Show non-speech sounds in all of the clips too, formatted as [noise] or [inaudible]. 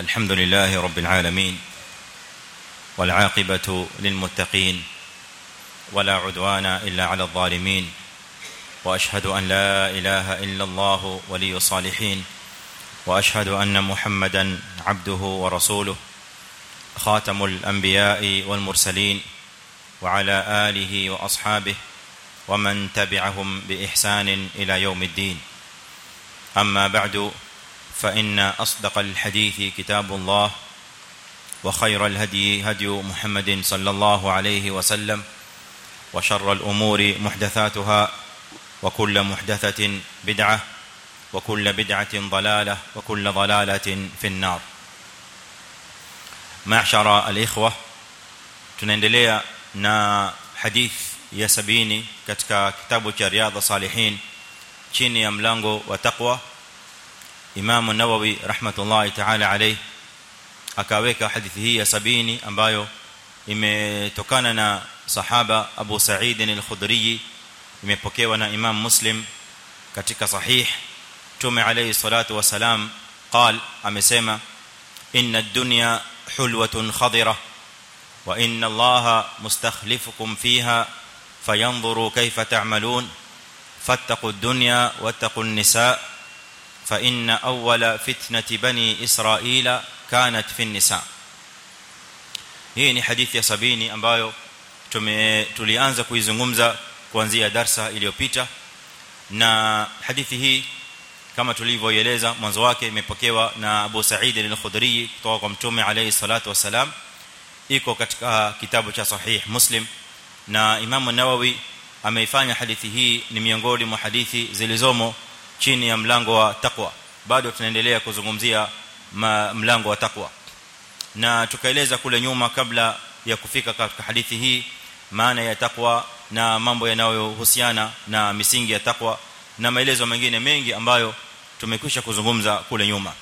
الحمد لله رب العالمين والعاقبة للمتقين ولا عدوان إلا على الظالمين وأشهد أن لا إله إلا الله ولي الصالحين وأشهد أن محمدا عبده ورسوله خاتم الأنبياء والمرسلين وعلى آله وأصحابه ومن تبعهم بإحسان إلى يوم الدين. أما بعد فإن أصدق الحديث كتاب الله وخير الهدي هدي محمد صلى الله عليه وسلم وشر الأمور محدثاتها وكل محدثة بدعة وكل بدعة ضلالة وكل ضلالة في النار. معشر الإخوة tunaendelea na hadith ya 70 katika kitabu cha riadha salihin chini ya mlango wa taqwa. Imam an-Nawawi rahmatullahi ta'ala alayhi akaweka hadithi hii ya 70 ambayo imetokana na sahaba Abu Sa'id al-Khudri imepokewa na Imam Muslim katika sahih Tume alayhi salatu wasalam قال amesema inna ad-dunya hulwatun khadira wa inna Allaha mustakhlifukum fiha fayanzuru kayfa ta'malun fattaqu ad-dunya wattaqu an-nisa inna awwala fitnati bani israila kanat fi an-nisa hii ni hadithi ya 70 ambayo tume tulianza kuizungumza kuanzia darsa iliyopita na hadithi hii kama tulivyoeleza mwanzo wake imepokewa na Abu Sa'id al-Khudri kutoka kwa Mtume alayhi salatu wasalam iko katika kitabu cha sahih Muslim na Imam an-Nawawi ameifanya hadithi hii ni miongoni mwa hadithi zilizomo chini ya mlango wa takwa bado tunaendelea kuzungumzia mlango wa takwa na tukaeleza kule nyuma kabla ya kufika katika hadithi hii maana ya takwa na mambo yanayohusiana na misingi ya takwa na maelezo mengine mengi ambayo tumekwisha kuzungumza kule nyuma.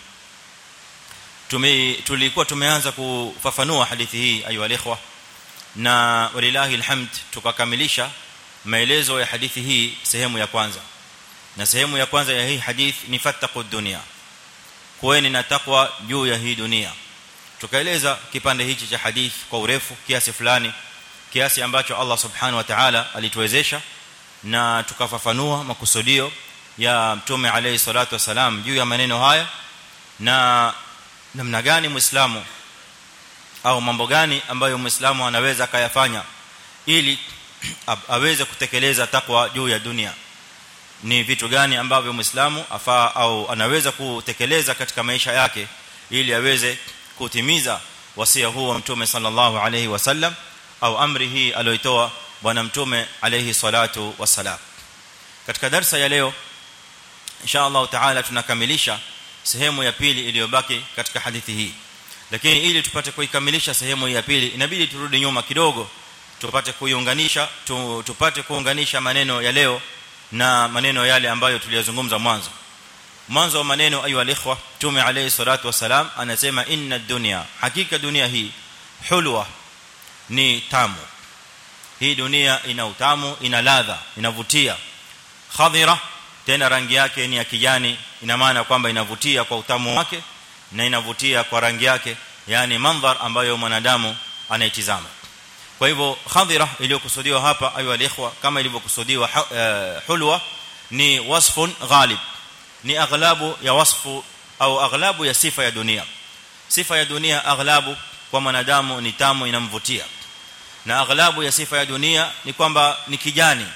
Tume tulikuwa tumeanza kufafanua hadithi hii ayu alikhwa na walilahi alhamd tukakamilisha maelezo ya hadithi hii sehemu ya kwanza na sehemu ya kwanza ya hii hadith ni fattaqu dunya kuweni na takwa juu ya hii dunia. Tukaeleza kipande hichi cha hadith kwa urefu kiasi fulani kiasi ambacho Allah subhanahu wa ta'ala alituwezesha na tukafafanua makusudio ya mtume alayhi salatu wasalam juu ya maneno haya na namna gani muislamu au mambo gani ambayo muislamu anaweza kayafanya ili [clears throat] aweze kutekeleza takwa juu ya dunia ni vitu gani ambavyo muislamu afaa au anaweza kutekeleza katika maisha yake ili aweze kutimiza wasia huu wa mtume sallallahu alayhi wasallam au amri hii aliyoitoa bwana mtume alayhi salatu wasalam katika darasa ya leo insha Allah taala tunakamilisha sehemu ya pili iliyobaki katika hadithi hii. Lakini ili tupate kuikamilisha sehemu ya pili inabidi turudi nyuma kidogo tupate kuiunganisha tupate kuunganisha maneno ya leo na maneno yale ambayo tuliyozungumza mwanzo. Mwanzo wa maneno ayu alikhwa tume alayhi salatu wasalam anasema inna dunya hakika dunia hii hulwa ni tamu. Hii dunia ina utamu ina ladha inavutia. Khadira tena rangi yake ni ya kijani ina maana kwamba inavutia kwa utamu wake na inavutia kwa rangi yake yani mandhar ambayo mwanadamu anaitizama kwa hivyo hadhira iliyokusudiwa hapa ayu alikhwa kama ilivyokusudiwa hulwa ni wasfun ghalib. Ni aghlabu ya wasfu au aghlabu ya sifa ya dunia. Sifa ya dunia aghlabu kwa mwanadamu ni tamu inamvutia. Na aghlabu ya sifa ya dunia ni kwamba ni kijani.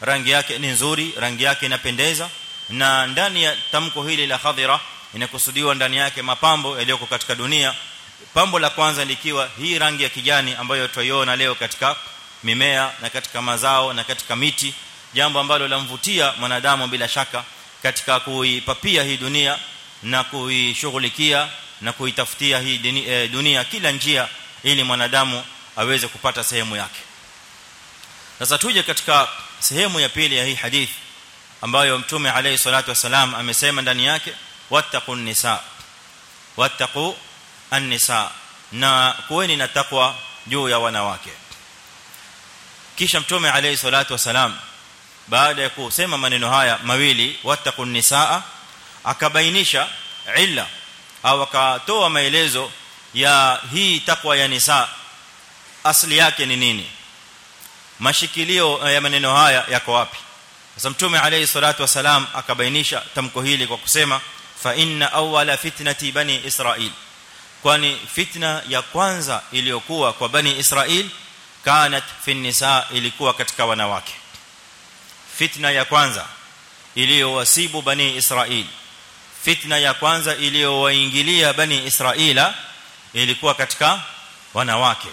Rangi yake ni nzuri rangi yake inapendeza. Na ndani ya tamko hili la hadhira inakusudiwa ndani yake mapambo yaliyoko katika dunia pambo la kwanza likiwa hii rangi ya kijani ambayo tuiona leo katika mimea na katika mazao na katika miti jambo ambalo lamvutia mwanadamu bila shaka katika kuipapia hii dunia na kuishughulikia na kuitafutia hii dunia, dunia kila njia ili mwanadamu aweze kupata sehemu yake. Sasa tuje katika sehemu ya pili ya hii hadith ambayo mtume alayhi salatu wasalam amesema ndani yake wattaqun nisa wattaqu an-nisa na kuweni na takwa juu ya wanawake. Kisha mtume alayhi salatu wasalam baada ya kusema maneno haya mawili wattaqun nisaa akabainisha illa au akatoa maelezo ya hii takwa ya nisa asili yake ni nini? Mashikilio ya maneno haya yako wapi? Sasa mtume alayhi salatu wasalam akabainisha tamko hili kwa kusema fa inna awwala fitnati bani israil kwani fitna ya kwanza iliyokuwa kwa bani israil kanat fi nisa ilikuwa katika wanawake fitna ya kwanza iliyowasibu bani israil fitna ya kwanza iliyowaingilia bani israila ilikuwa katika wanawake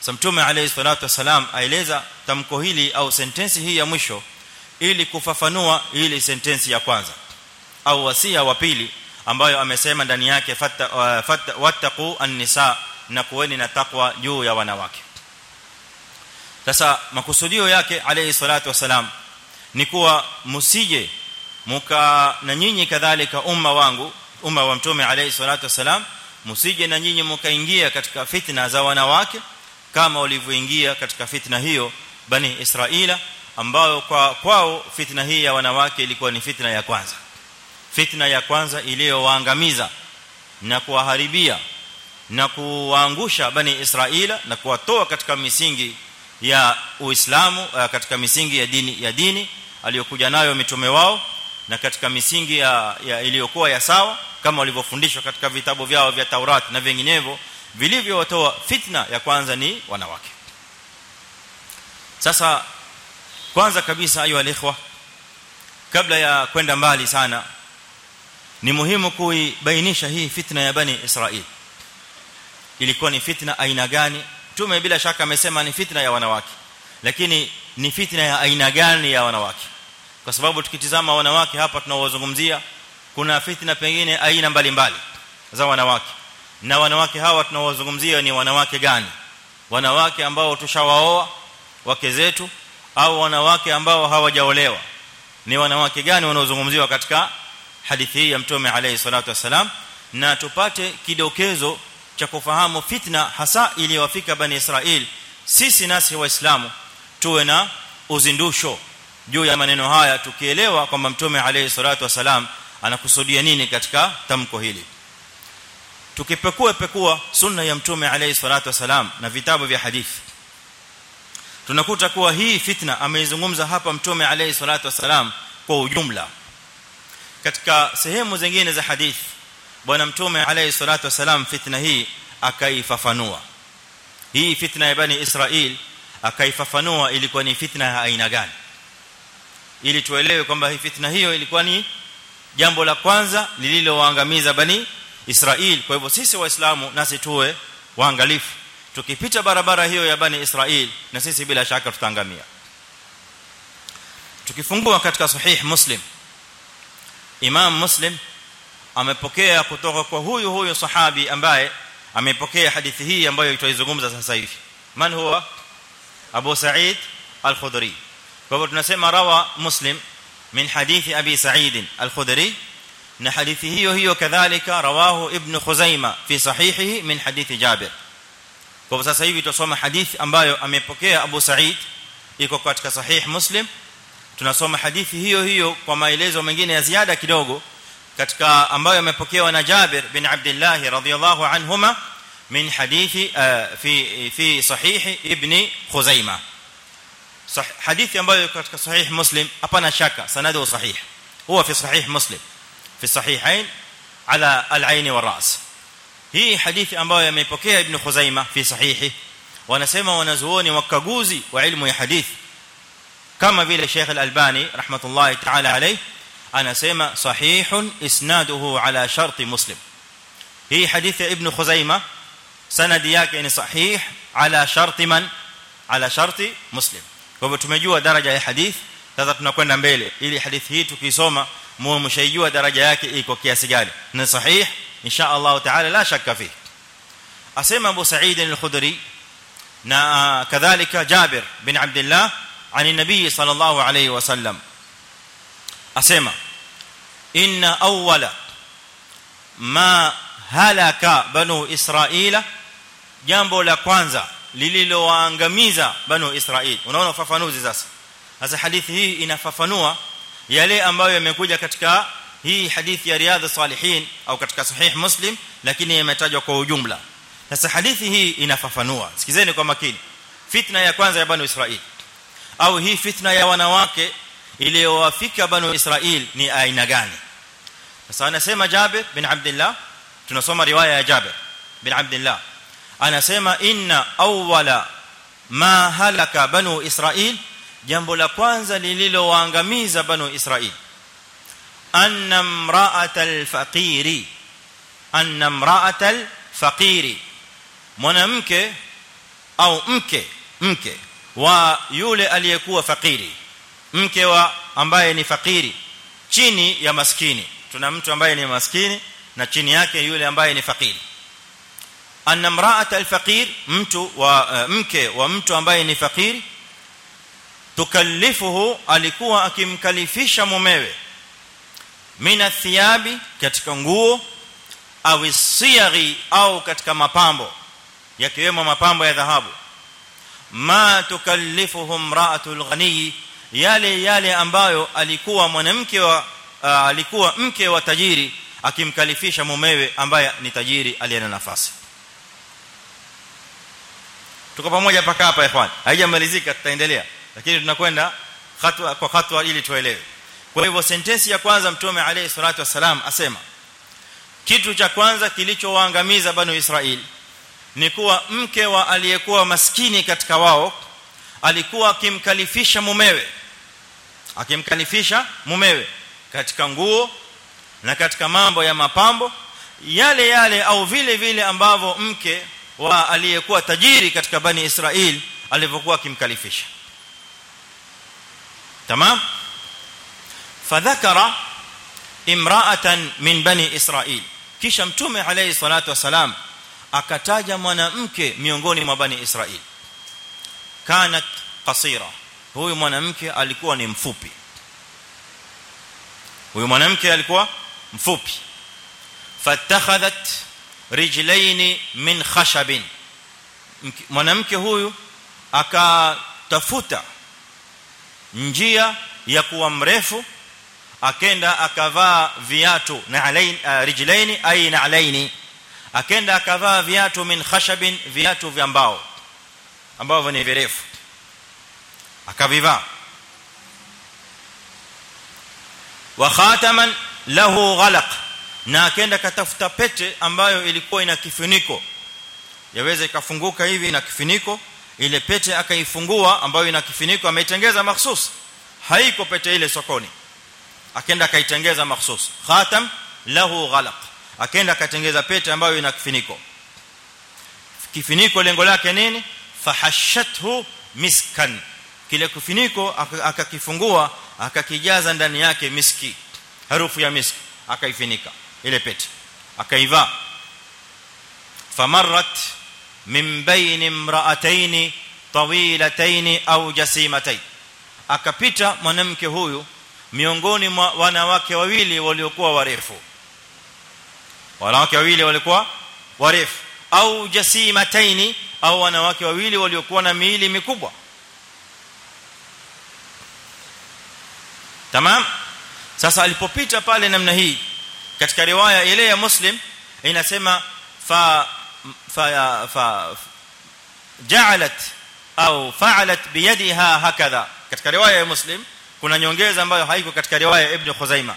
sasa mtume alayhi salatu wasalam aeleza tamko hili au sentensi hii ya mwisho ili kufafanua ile sentensi ya kwanza au wasia wa pili ambayo amesema ndani yake fattaqu wattaqu an-nisa na kuweni na takwa juu ya wanawake. Sasa makusudio yake alayhi salatu wasalam ni kuwa msije muka na nyinyi kadhalika umma wangu umma wa mtume alayhi salatu wasalam msije na nyinyi mkaingia katika fitna za wanawake kama walivyoingia katika fitna hiyo bani israila ambao kwa kwao fitna hii ya wanawake ilikuwa ni fitna ya kwanza fitna ya kwanza iliyowaangamiza na kuwaharibia na kuwaangusha bani israila na kuwatoa katika misingi ya uislamu katika misingi ya dini ya dini aliyokuja nayo mitume wao na katika misingi ya, ya iliyokuwa ya sawa kama walivyofundishwa katika vitabu vyao vya Taurat na vinginevyo vilivyowatoa fitna ya kwanza ni wanawake. Sasa kwanza kabisa ayu alikhwa kabla ya kwenda mbali sana ni muhimu kuibainisha hii fitna ya bani israeli ilikuwa ni fitna aina gani? Tume bila shaka amesema ni fitna ya wanawake. Lakini ni fitna ya aina gani ya wanawake? Kwa sababu tukitizama wanawake hapa tunaowazungumzia kuna fitna pengine aina mbalimbali za wanawake. Na wanawake hawa tunaowazungumzia ni wanawake gani? Wanawake ambao tushawaoa wake zetu au wanawake ambao hawajaolewa? Ni wanawake gani wanaozungumziwa katika hadithi hii ya mtume alayhi salatu wasalam na tupate kidokezo cha kufahamu fitna hasa iliyowafika bani Israil sisi nasi waislamu tuwe na uzindusho juu ya maneno haya tukielewa kwamba mtume alayhi salatu wasalam anakusudia nini katika tamko hili. Tukipekua pekua sunna ya mtume alayhi salatu wasalam na vitabu vya hadithi tunakuta kuwa hii fitna ameizungumza hapa mtume alayhi salatu wasalam kwa ujumla katika sehemu zingine za hadithi bwana mtume alayhi salatu wasalam fitna hii akaifafanua. Hii fitna ya bani israel akaifafanua ilikuwa ni fitna ya aina gani? Ili tuelewe kwamba hii fitna hiyo ilikuwa ni jambo la kwanza lililowaangamiza bani Israel kwa hivyo sisi waislamu nasi tuwe waangalifu. Tukipita barabara hiyo ya bani Israel na sisi bila shaka tutaangamia. Tukifungua katika sahih muslim imam muslim amepokea kutoka kwa huyu huyu sahabi ambaye amepokea hadithi hii ambayo tutaizungumza sasa hivi man huwa abu sa'id al-khudri kwa hivyo tunasema rawa muslim min hadithi abi sa'id al-khudri na hadithi hiyo hiyo kadhalika rawahu ibn khuzaima fi sahihihi min hadithi jabir kwa hivyo sasa hivi tutasoma hadithi ambayo amepokea abu sa'id iko katika sahih muslim tunasoma hadithi hiyo hiyo kwa maelezo mengine ya ziada kidogo katika ambayo amepokewa na Jabir bin Abdullah radhiyallahu anhuma min hadithi fi fi sahih ibn Khuzaimah hadithi ambayo katika sahih Muslim hapana shaka sanadu sahih huwa fi sahih Muslim fi sahihain ala al-ayn wa ras hii hadithi ambayo amepokea ibn Khuzaimah fi sahihi wanasema wanazuoni wakaguzi wa ilmu ya hadithi kama vile Sheikh Al-Albani rahmatullahi ta'ala alayhi anasema sahihun isnaduhu ala sharti muslim hii hadithi ya ibn khuzaimah sanadi yake ni sahih ala sharti man ala sharti muslim kwa hivyo tumejua daraja ya hadith sasa tunakwenda mbele ili hadithi hii tukisoma muwe mshaijua daraja yake iko kiasi gani ni sahih insha Allah taala la shakka fi asema Abu Sa'id al-Khudri na kadhalika Jabir bin Abdullah عن النبي صلى الله عليه وسلم اسمع ان اول ما halaka banu israila jambo la kwanza lililowaangamiza banu israil unaona ufafanuzi sasa sasa hadithi hii inafafanua yale ambayo yamekuja katika hii hadithi ya riyadh salihin au katika sahih muslim lakini imetajwa kwa ujumla sasa hadithi hii inafafanua sikizeni kwa makini fitna ya kwanza ya banu israeli au hii fitna ya wanawake iliyowafika banu israeli ni aina gani sasa anasema Jabir bin Abdullah tunasoma riwaya ya Jabir bin Abdullah anasema inna awwala ma halaka banu israil jambo la kwanza lililowaangamiza banu israil anna imra'atal faqiri anna imra'atal faqiri mwanamke au mke mke wa yule aliyekuwa fakiri mke wa ambaye ni fakiri chini ya maskini. Tuna mtu ambaye ni maskini na chini yake yule ambaye ni fakiri anna imra'ata al-faqir mtu wa uh, mke wa mtu ambaye ni fakiri tukallifuhu alikuwa akimkalifisha mumewe. Mina thiyabi katika nguo au siyaghi au katika mapambo yakiwemo mapambo ya dhahabu ma tukallifuhu imra'atul ghani yale yale ambayo alikuwa mwanamke wa alikuwa mke wa tajiri akimkalifisha mumewe ambaye ni tajiri aliye na nafasi. Tuko pamoja paka hapa ikhwan. Haijamalizika tutaendelea. Lakini tunakwenda hatua kwa hatua ili tuelewe. Kwa hivyo sentensi ya kwanza mtume alayhi salatu wasalam asema kitu cha kwanza kilichowaangamiza banu israeli ni kuwa mke wa aliyekuwa maskini katika wao alikuwa akimkalifisha mumewe akimkalifisha mumewe katika nguo na katika mambo ya mapambo yale yale au vile vile ambavyo mke wa aliyekuwa tajiri katika bani Israel alivyokuwa akimkalifisha. Tamam? Fadhakara imra'atan min bani Israel kisha mtume alayhi salatu wasalam akataja mwanamke miongoni mwa bani Israel kanat qasira. Huyu mwanamke alikuwa ni mfupi. Huyu mwanamke alikuwa mfupi. Fatakhadhat rijlain min khashabin. Mwanamke huyu akatafuta njia ya kuwa mrefu akenda akavaa viatu na alain uh, rijlaini ay na alaini akenda akavaa viatu min khashabin viatu vya mbao ambavyo ni virefu. Akavivaa. Wa khataman lahu ghalaq na akenda katafuta pete ambayo ilikuwa ina kifuniko. Yaweza ikafunguka hivi na kifuniko ile pete akaifungua ambayo ina kifuniko ameitengeza makhsus. Haiko pete ile sokoni. Akenda akaitengeza mahsusi khatam lahu ghalaq akenda akatengeza pete ambayo ina kifuniko kifuniko lengo lake nini? Fahashathu miskan. Kile kifuniko akakifungua akakijaza ndani yake miski. Harufu ya miski. Akaifunika ile pete. Akaivaa. Famarrat min bain imra'atayn tawilatayn au jasimatayn akapita mwanamke huyu miongoni mwa wanawake wawili waliokuwa warefu wanawake wawili walikuwa warefu au jasimatayn au wanawake wawili waliokuwa na miili mikubwa tamam sasa alipopita pale namna hii katika riwaya ile ya muslim inasema fa fa fa ja'alat au fa'alat biyadiha hakadha katika riwaya ya muslim kuna nyongeza ambayo haiko katika riwaya ya ibn khuzaima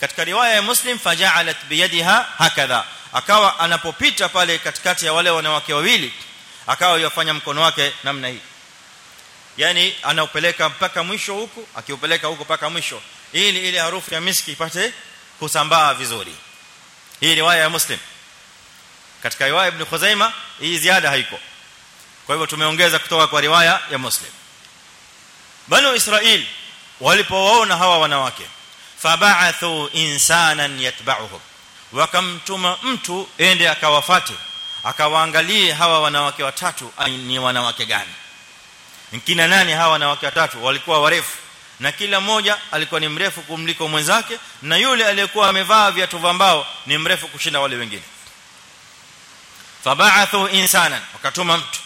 katika riwaya ya muslim faja'alat biyadiha hakadha. Akawa anapopita pale katikati ya wale wanawake wawili akawa yafanya mkono wake namna hii. Yani anaupeleka mpaka mwisho huku akiupeleka huko mpaka mwisho. Ili ile harufu ya miski ipate kusambaa vizuri. Hii riwaya ya muslim. Katika riwaya ibn khuzaima hii ziada haiko. Kwa hivyo tumeongeza kutoka kwa riwaya ya muslim. Banu israil walipowaona hawa wanawake fab'athu insanan yatba'uhum. Wakamtuma mtu ende akawafate akawaangalie hawa wanawake watatu ni wanawake gani? Nkina nani hawa wanawake watatu? Walikuwa warefu. Na kila mmoja alikuwa ni mrefu kumliko mwenzake na yule aliyekuwa amevaa viatu vya mbao ni mrefu kushinda wale wengine. Fab'athu insanan wakatuma mtu.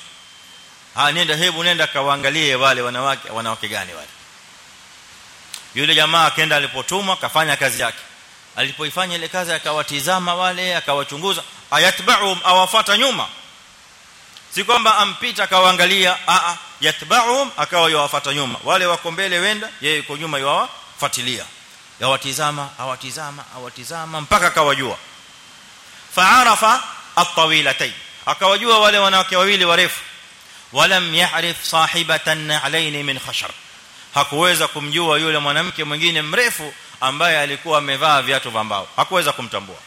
Ha nenda hebu nenda kawaangalie wale wanawake wanawake gani wale yule jamaa akaenda alipotumwa kafanya kazi yake. Alipoifanya ile kazi akawatizama wale akawachunguza ayatba'uhum awafuata nyuma. Si kwamba ampita akawaangalia a a yatba'uhum akawa yawafuata nyuma. Wale wako mbele wenda yeye yuko nyuma yawafuatilia yawatizama awatizama awatizama mpaka akawajua. Fa'arafa at-tawilatayn. Akawajua wale wanawake wawili warefu. Walam yahrif sahibatan alaini min khashar hakuweza kumjua yule mwanamke mwingine mrefu ambaye alikuwa amevaa viatu vya mbao hakuweza kumtambua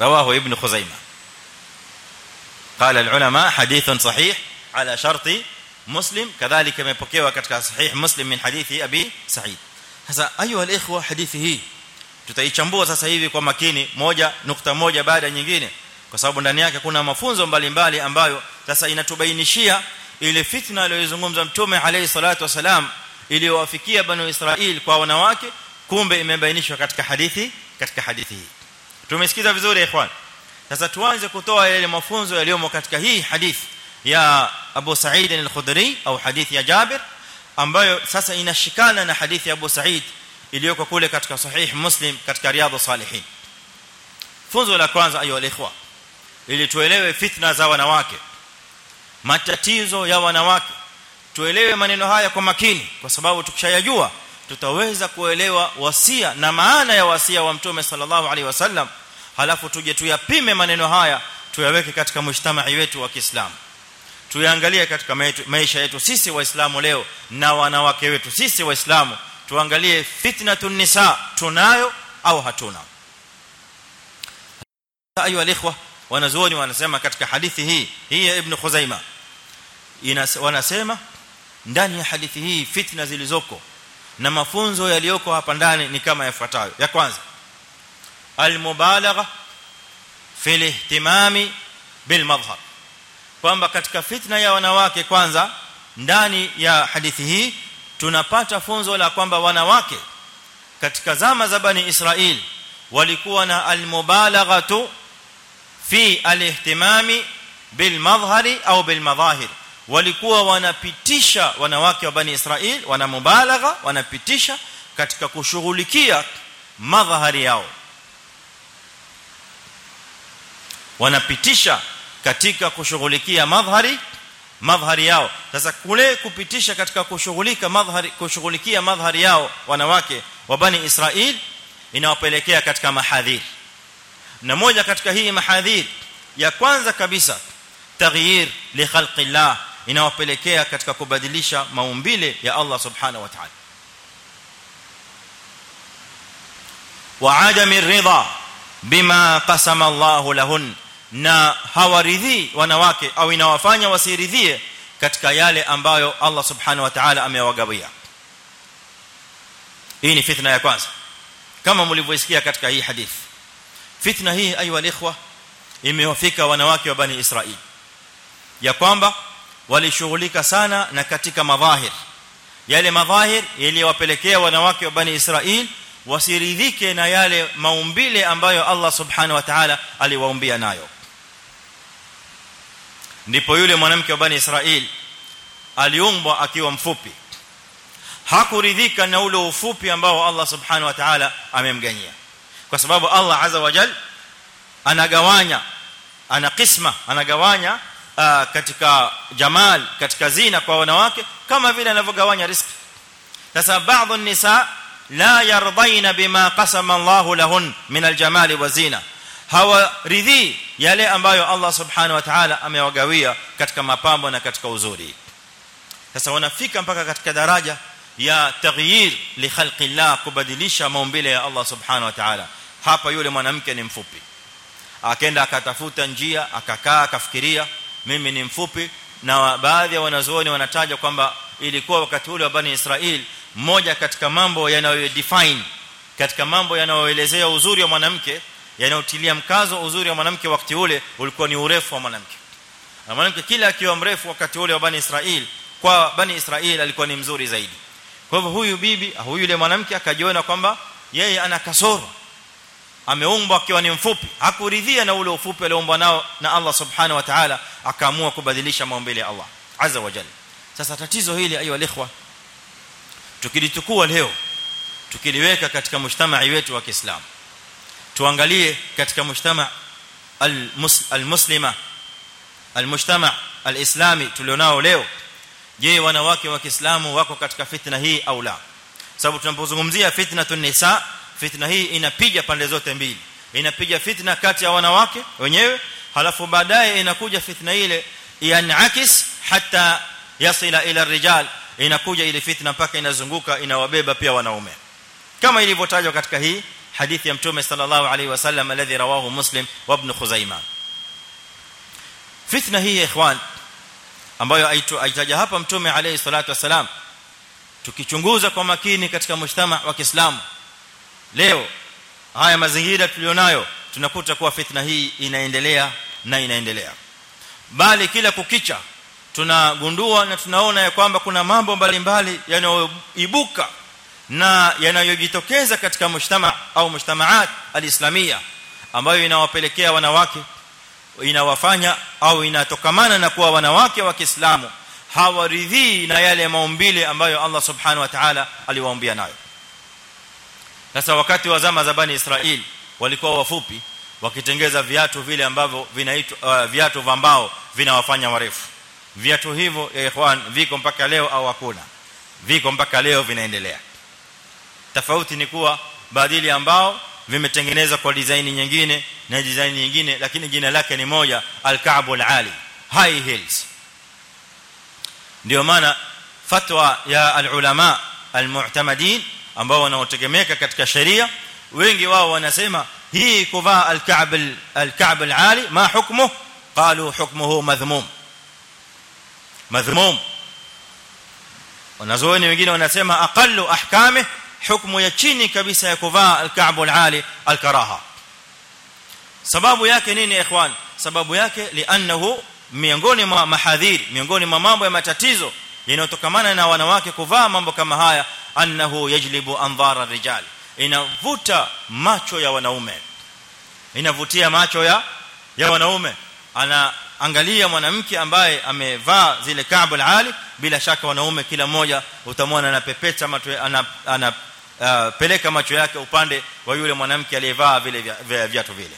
رواه ابن خزيمه قال العلماء حديث صحيح على شرط مسلم كذلك imepokewa katika sahih muslim min hadithi abi sa'id sasa ayuha alikhwa hadithi hii tutaichambua sasa hivi kwa makini moja nukta moja baada nyingine kwa sababu ndani yake kuna mafunzo mbalimbali ambayo sasa inatubainishia ile fitna aliyozungumza mtume alayhi salatu wasalam iliyowafikia banu israil kwa wanawake kumbe imebainishwa katika hadithi katika hadithi hii tumesikiza vizuri ikhwan sasa tuanze kutoa yale mafunzo yaliyomo katika hii hadithi ya Abu Sa'id al-Khudri au hadithi ya Jabir ambayo sasa inashikana na hadithi ya Abu Sa'id iliyoko kule katika sahih Muslim katika Riyadhus Salihin funzo la kwanza ayo alikhwa ili tuelewe fitna za wanawake matatizo ya wanawake. Tuelewe maneno haya kwa makini kwa sababu tukishayajua tutaweza kuelewa wasia na maana ya wasia wa mtume sallallahu alaihi wasallam. Halafu tuje tuyapime maneno haya tuyaweke katika mujtamai wetu wa Kiislamu. Tuyaangalie katika maisha yetu sisi waislamu leo na wanawake wetu sisi waislamu. Tuangalie fitnatun nisa tunayo au hatuna. Ayu alikhwa wanazuoni wanasema katika hadithi hii hii ya ibn khuzaima wanasema ndani ya hadithi hii fitna zilizoko na mafunzo yaliyoko hapa ndani ni kama yafuatayo ya kwanza almubalagha fi ihtimami bil madhhar kwamba katika fitna ya wanawake kwanza ndani ya hadithi hii tunapata funzo la kwamba wanawake katika zama za bani Israel walikuwa na almubalaghatu fi alihtimami bil madhhari au bil madahir walikuwa wanapitisha wanawake wa bani Israel wana mubalagha wanapitisha katika kushughulikia madhahari yao wanapitisha katika kushughulikia madhari madhari yao sasa kule kupitisha katika kushughulika madhari kushughulikia madhari yao wanawake wa bani Israel inawapelekea katika mahadhir na moja katika hii mahadhir ya kwanza kabisa taghyir li khalqillah inawapelekea katika kubadilisha maumbile ya Allah subhanahu wa ta'ala wa adami ridha bima qasama Allah lahun na hawaridhi wanawake au inawafanya wasiridhie katika yale ambayo Allah subhanahu wa ta'ala amewagawia hii ni fitna ya kwanza kama mlivyosikia katika hii hadithi fitna hii ayu alikhwa imewafika wanawake wa bani Israeli ya kwamba walishughulika sana na katika madhahir yale madhahir yaliyowapelekea wanawake wa bani Israeli wasiridhike na yale maumbile ambayo Allah subhanahu wa ta'ala aliwaumbia nayo ndipo yule mwanamke wa bani Israel aliumbwa akiwa mfupi hakuridhika na ule ufupi ambao Allah subhanahu wa ta'ala amemganyia kwa sababu Allah azza wa jalla anagawanya ana qisma anagawanya uh, katika jamal katika zina kwa wanawake kama vile anavyogawanya riziki sasa baadhi an-nisa la yardaina bima qasama Allahu lahun min al-jamal wa zina hawaridhi yale ambayo Allah subhanahu wa ta'ala amewagawia katika mapambo na katika uzuri sasa wanafika mpaka katika daraja ya taghyir li khalqillah kubadilisha maumbile ya Allah subhanahu wa ta'ala hapa yule mwanamke ni mfupi akaenda akatafuta njia akakaa akafikiria mimi ni mfupi na baadhi ya wanazuoni wanataja kwamba ilikuwa wakati ule wa bani Israel moja katika mambo yanayodefine katika mambo yanayoelezea uzuri wa mwanamke yanayotilia mkazo uzuri wa mwanamke wakati ule ulikuwa ni urefu wa mwanamke. Na mwanamke kila akiwa mrefu wakati ule wa bani Israel kwa bani Israel alikuwa ni mzuri zaidi. Kwa hivyo huyu bibi huyu yule mwanamke akajiona kwamba yeye ana kasoro ameumbwa akiwa ni mfupi hakuridhia na ule ufupi alioumbwa nao na Allah subhanahu wa ta'ala akaamua kubadilisha maumbile ya Allah azza wa jalla sasa tatizo hili ayu alikhwa tukilichukua leo tukiliweka katika mshtama wetu wa Kiislamu tuangalie katika mshtama almuslima almujtama alislami tulionao leo je wanawake wa Kiislamu wako katika fitna hii au la sababu tunapozungumzia fitnatun nisa fitna hii inapiga pande zote mbili inapiga fitna kati ya wanawake wenyewe halafu baadaye inakuja fitna ile yanakis hata yasila ila rijal inakuja ile fitna mpaka inazunguka inawabeba pia wanaume kama ilivyotajwa katika hii hadithi ya mtume sallallahu alaihi wasallam alladhi rawahu muslim wa ibn khuzaimah fitna hii ikhwan ambayo aitaja hapa mtume alayhi salatu wasalam tukichunguza kwa makini katika mshtama wa Kiislamu leo haya mazingira tulionayo tunakuta kuwa fitna hii inaendelea na inaendelea. Bali kila kukicha tunagundua na tunaona ya kwamba kuna mambo mbalimbali yanayoibuka na yanayojitokeza katika mshtama au mshtamaat alislamia ambayo inawapelekea wanawake inawafanya au inatokamana na kuwa wanawake wa Kiislamu hawaridhii na yale maumbile ambayo Allah subhanahu wa ta'ala aliwaambia nayo sasa wakati wa zama za bani Israeli walikuwa wafupi wakitengeza viatu vile ambavyo vinaitwa uh, viatu vya mbao vinawafanya warefu. Viatu hivyo ya ikhwan viko mpaka leo au hakuna? Viko mpaka leo vinaendelea. Tofauti ni kuwa badili ambao vimetengenezwa kwa design nyingine na design nyingine lakini jina lake ni moja al-ka'b al-ali high heels. Ndio maana fatwa ya al-ulama al-mu'tamadin ambao wanaotegemeka katika sheria wengi wao wanasema hii kuvaa al-ka'b al-ka'b al-ali ma hukmuhu qalu hukmuhu madhmum madhmum wanazoeni wengine wanasema aqallu ahkamihi hukumu ya chini kabisa ya kuvaa al-ka'b al-ali al-karaha sababu yake nini ikhwan sababu yake li'annahu miongoni mwa mahadhir miongoni mwa mambo ya matatizo yanayotokamana na wanawake kuvaa mambo kama haya annahu yajlibu anzara rijal. Inavuta macho ya wanaume. Inavutia macho ya ya wanaume. Anaangalia mwanamke ambaye amevaa zile kaabu alali bila shaka wanaume kila mmoja utamwona anapepeta macho ana, ana uh, macho yake upande wa yule mwanamke aliyevaa vile viatu vile.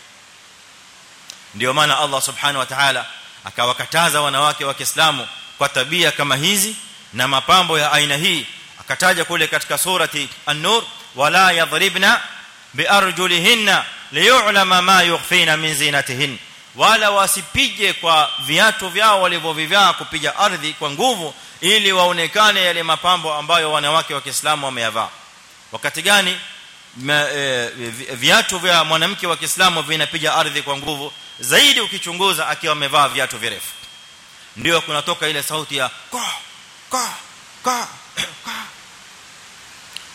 Ndio maana Allah subhanahu wa ta'ala akawakataza wanawake wa Kiislamu kwa tabia kama hizi na mapambo ya aina hii. Akataja kule katika surati an-nur wala yadribna biarjulihinna liyu'lama ma yukhfina min zinatihin. Wala wasipige kwa viatu vyao walivyovivaa kupiga ardhi kwa nguvu ili waonekane yale mapambo ambayo wanawake wa Kiislamu wameyavaa. Wakati gani viatu vya mwanamke wa Kiislamu vinapiga ardhi kwa nguvu zaidi ukichunguza akiwa amevaa viatu virefu ndio kunatoka ile sauti ya ka ka ka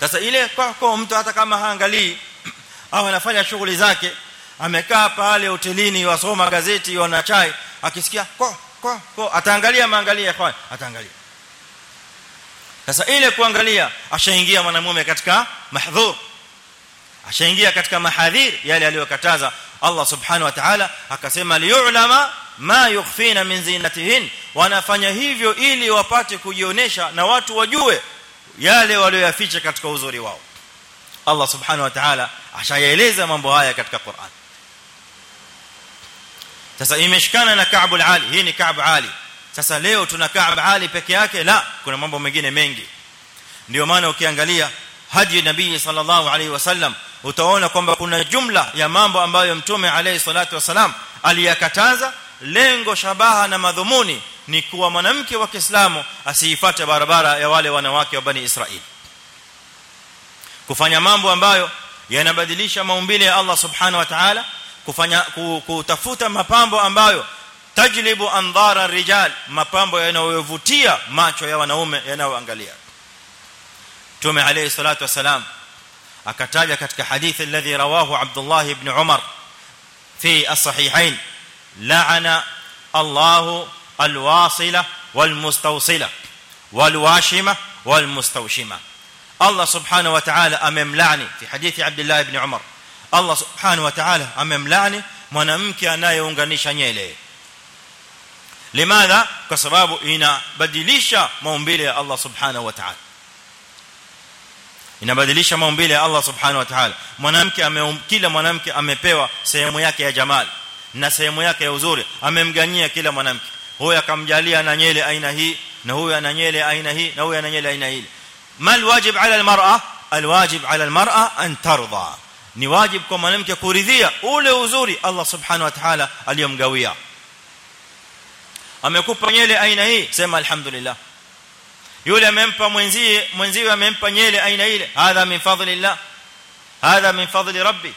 sasa ile kwa kwa mtu hata kama haangalii [clears throat] au anafanya shughuli zake amekaa pale hotelini wasoma gazeti wana chai akisikia kwa kwa kwa ataangalia maangalia kwa ataangalia. Sasa ile kuangalia ashaingia mwanamume katika mahdhur ashaingia katika mahadhir yale aliyokataza Allah subhanahu wa ta'ala akasema liyulama ma yukhfina min zinatihin wanafanya hivyo ili wapate kujionesha na watu wajue yale walioyaficha katika uzuri wao Allah subhanahu wa ta'ala ashayaeleza mambo haya katika Qur'an sasa imeshikana na Ka'b al-Ali hii ni Ka'b Ali sasa leo tuna Ka'b Ali peke yake la kuna mambo mengine mengi ndio maana ukiangalia hadi nabii sallallahu alaihi wasallam utaona kwamba kuna jumla ya mambo ambayo mtume alayhi salatu wasalam aliyakataza lengo shabaha na madhumuni ni kuwa mwanamke wa Kiislamu asiifuate barabara ya wale wanawake wa bani Israeli kufanya mambo ambayo yanabadilisha maumbile ya Allah subhanahu wa ta'ala kufanya kutafuta mapambo ambayo tajlibu andhara rijal mapambo yanayovutia macho ya wanaume yanayoangalia Mtume alayhi salatu wasalam akataja katika hadithi alladhi rawahu Abdullah ibn Umar fi as-sahihain la'ana Allah al-wasila wal-mustawsila wal-washima wal-mustawshima Allah subhanahu wa ta'ala amemlaani fi hadithi Abdullah ibn Umar Allah subhanahu wa ta'ala amemlaani mwanamke anayeunganisha nyele limadha kwa sababu inabadilisha maumbile ya Allah subhanahu wa ta'ala inabadilisha maumbile ya Allah subhanahu wa ta'ala mwanamke ame kila mwanamke amepewa sehemu yake ya jamal na sehemu yake ya uzuri amemganyia kila mwanamke huyu akamjalia na nyele aina hii na huyu ana nyele aina hii na huyu ana nyele aina hii mal wajib ala almar'a alwajib ala almar'a an tarda ni wajib kwa mwanamke kuridhia ule uzuri Allah subhanahu wa ta'ala aliyomgawia amekupa nyele aina hii sema alhamdulillah yule amempa mwenzie mwenzie amempa nyele aina ile hadha min fadlillah hadha min fadli rabbi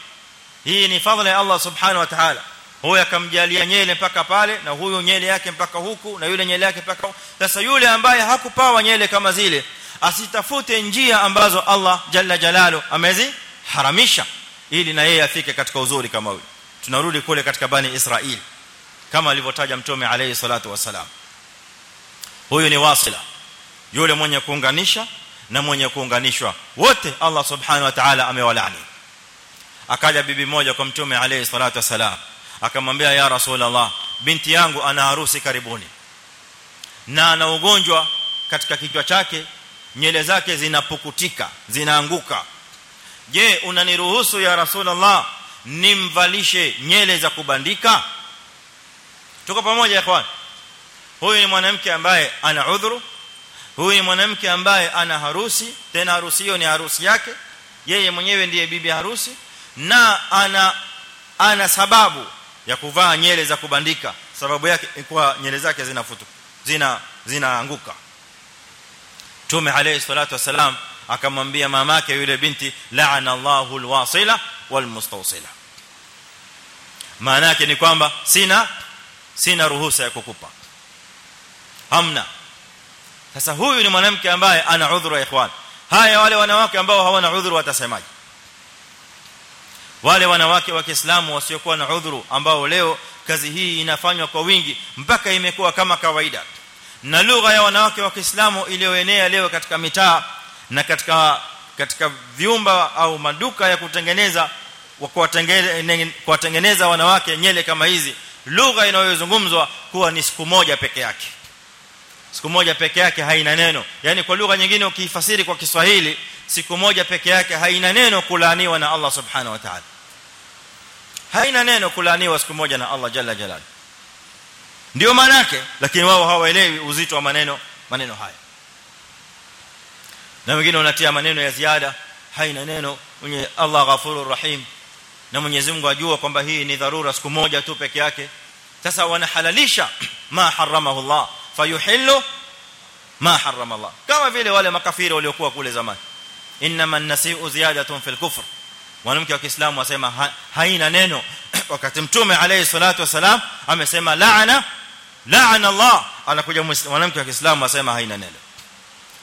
hii ni fadhila ya Allah subhanahu wa ta'ala huyo akamjalia nyele mpaka pale na huyo nyele yake mpaka huku na yule nyele yake mpaka sasa yule ambaye hakupawa nyele kama zile asitafute njia ambazo Allah jalla jalalu amezi haramisha ili na yeye afike katika uzuri kama huyo tunarudi kule katika bani Israeli kama alivyotaja mtume alayhi salatu wasalam huyu ni wasila yule mwenye kuunganisha na mwenye kuunganishwa. Wote Allah subhanahu wa ta'ala amewalani. Akaja bibi moja kwa mtume alayhi salatu wasalam akamwambia ya rasulullah binti yangu ana harusi karibuni. Na ana ugonjwa katika kichwa chake nyele zake zinapukutika zinaanguka. Je unaniruhusu ya rasulullah nimvalishe nyele za kubandika? Tuko pamoja ikhwan. Huyu ni mwanamke ambaye ana udhuru huyu mwanamke ambaye ana harusi tena harusi hiyo ni harusi yake yeye mwenyewe ndiye bibi harusi na ana ana sababu ya kuvaa nyele za kubandika. Sababu yake kwa nyele zake zinafutu zina zinaanguka. Tume alayhi salatu wasalam akamwambia mamake yule binti la'ana Allahu alwasila walmustawsila. Maana yake ni kwamba sina sina ruhusa ya kukupa. Hamna sasa huyu ni mwanamke ambaye ana udhuru ya ikhwan. Haya wale wanawake ambao hawana udhuru watasemaje? Wale wanawake wa Kiislamu wasiokuwa na udhuru ambao leo kazi hii inafanywa kwa wingi mpaka imekuwa kama kawaida. Na lugha ya wanawake wa Kiislamu iliyoenea leo katika mitaa na katika katika vyumba au maduka ya kutengeneza kuwatengeneza wanawake nyele kama hizi lugha inayozungumzwa kuwa ni siku moja peke yake siku moja peke yake haina neno. Yani kwa lugha nyingine ukiifasiri kwa Kiswahili siku moja peke yake haina neno kulaaniwa na Allah subhanahu wa ta'ala. Haina neno kulaaniwa siku moja na Allah jalla jalal. Ndio maana yake lakini wao hawaelewi uzito wa maneno maneno haya. Na wengine wanatia maneno ya ziada haina neno mwenye Allah ghafurur rahim na Mwenyezi Mungu ajua kwamba hii ni dharura siku moja tu peke yake. Sasa wanahalalisha [clears throat] ma haramahu Allah fayuhillu ma harrama Allah kama vile wale makafiri waliokuwa kule zamani inma an-nasi'u ziyadatun fil kufr mwanamke wa Kiislamu asema haina neno wakati mtume alayhi salatu wasalam amesema laana laana Allah anakuja mwanamke wa Kiislamu asema haina neno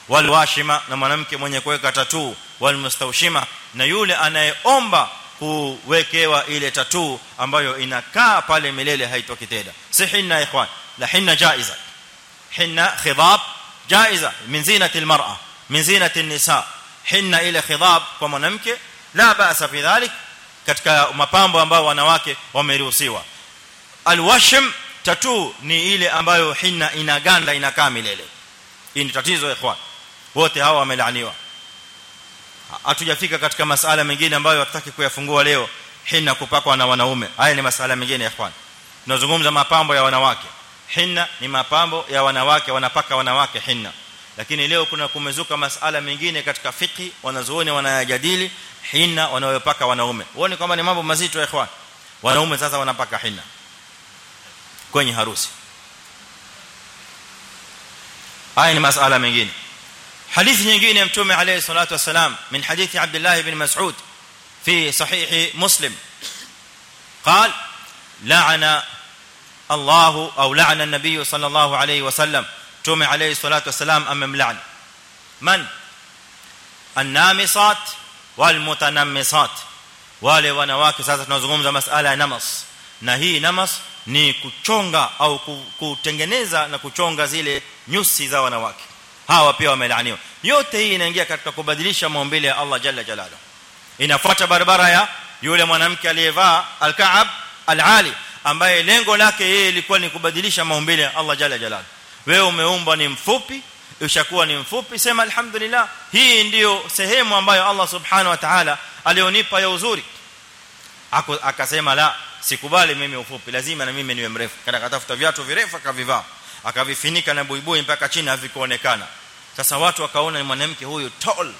wal washima na mwanamke mwenye kuweka tatuu wal mustawshima na yule anayeomba kuwekewa ile tatuu ambayo inakaa pale milele haitoki tena si hinna ikhwan la hinna jaiza hinna khidab jaiza min zinati almar'a min zinati an-nisa hinna ile khidab kwa la ba'sa fi dhalik katika mapambo ambao wanawake wameruhusiwa alwashm tatuu ni ile ambayo hinna inaganda inakaa milele hii ni tatizo ikhwan wote hawa wamelaaniwa hatujafika katika masuala mengine ambayo hatutaki kuyafungua leo hinna kupakwa na wanaume haya ni masuala mengine ikhwan tunazungumza mapambo ya wanawake hinna ni mapambo ya wanawake wanapaka wanawake hinna lakini leo kuna kumezuka masuala mengine katika fiqh wanazuoni wanayajadili hinna wanayopaka wanaume uone kwamba ni mambo mazito ikhwan wanaume sasa wanapaka hinna kwenye harusi haya ni masuala mengine hadithi nyingine ya mtume alayhi salatu wasalam min hadithi abdullah ibn mas'ud fi sahih muslim قال لعن الله أو لعن النبي صلى الله عليه وسلم متوم عليه الصلاه والسلام امملعن من النامصات والمتنمصات wale wanawake sasa tunazungumza masuala ya namas na hii namas ni kuchonga au kutengeneza na kuchonga zile nyusi za wanawake hawa pia wamelaaniwa yote hii inaingia katika kubadilisha maumbile ya Allah jalla jalaluhu inafuata barabara ya yule mwanamke aliyevaa al-ka'ab al-ali ambaye lengo lake yeye ilikuwa ni kubadilisha maumbile ya Allah jalla jalaluhu wewe umeumbwa ni mfupi ushakuwa ni mfupi sema alhamdulillah hii ndiyo sehemu ambayo Allah subhanahu wa ta'ala alionipa ya uzuri akasema la sikubali mimi ufupi lazima na mimi niwe mrefu kana katafuta viatu virefu akavivaa akavifinika na buibui mpaka chini havikuonekana sasa watu wakaona ni mwanamke huyu tall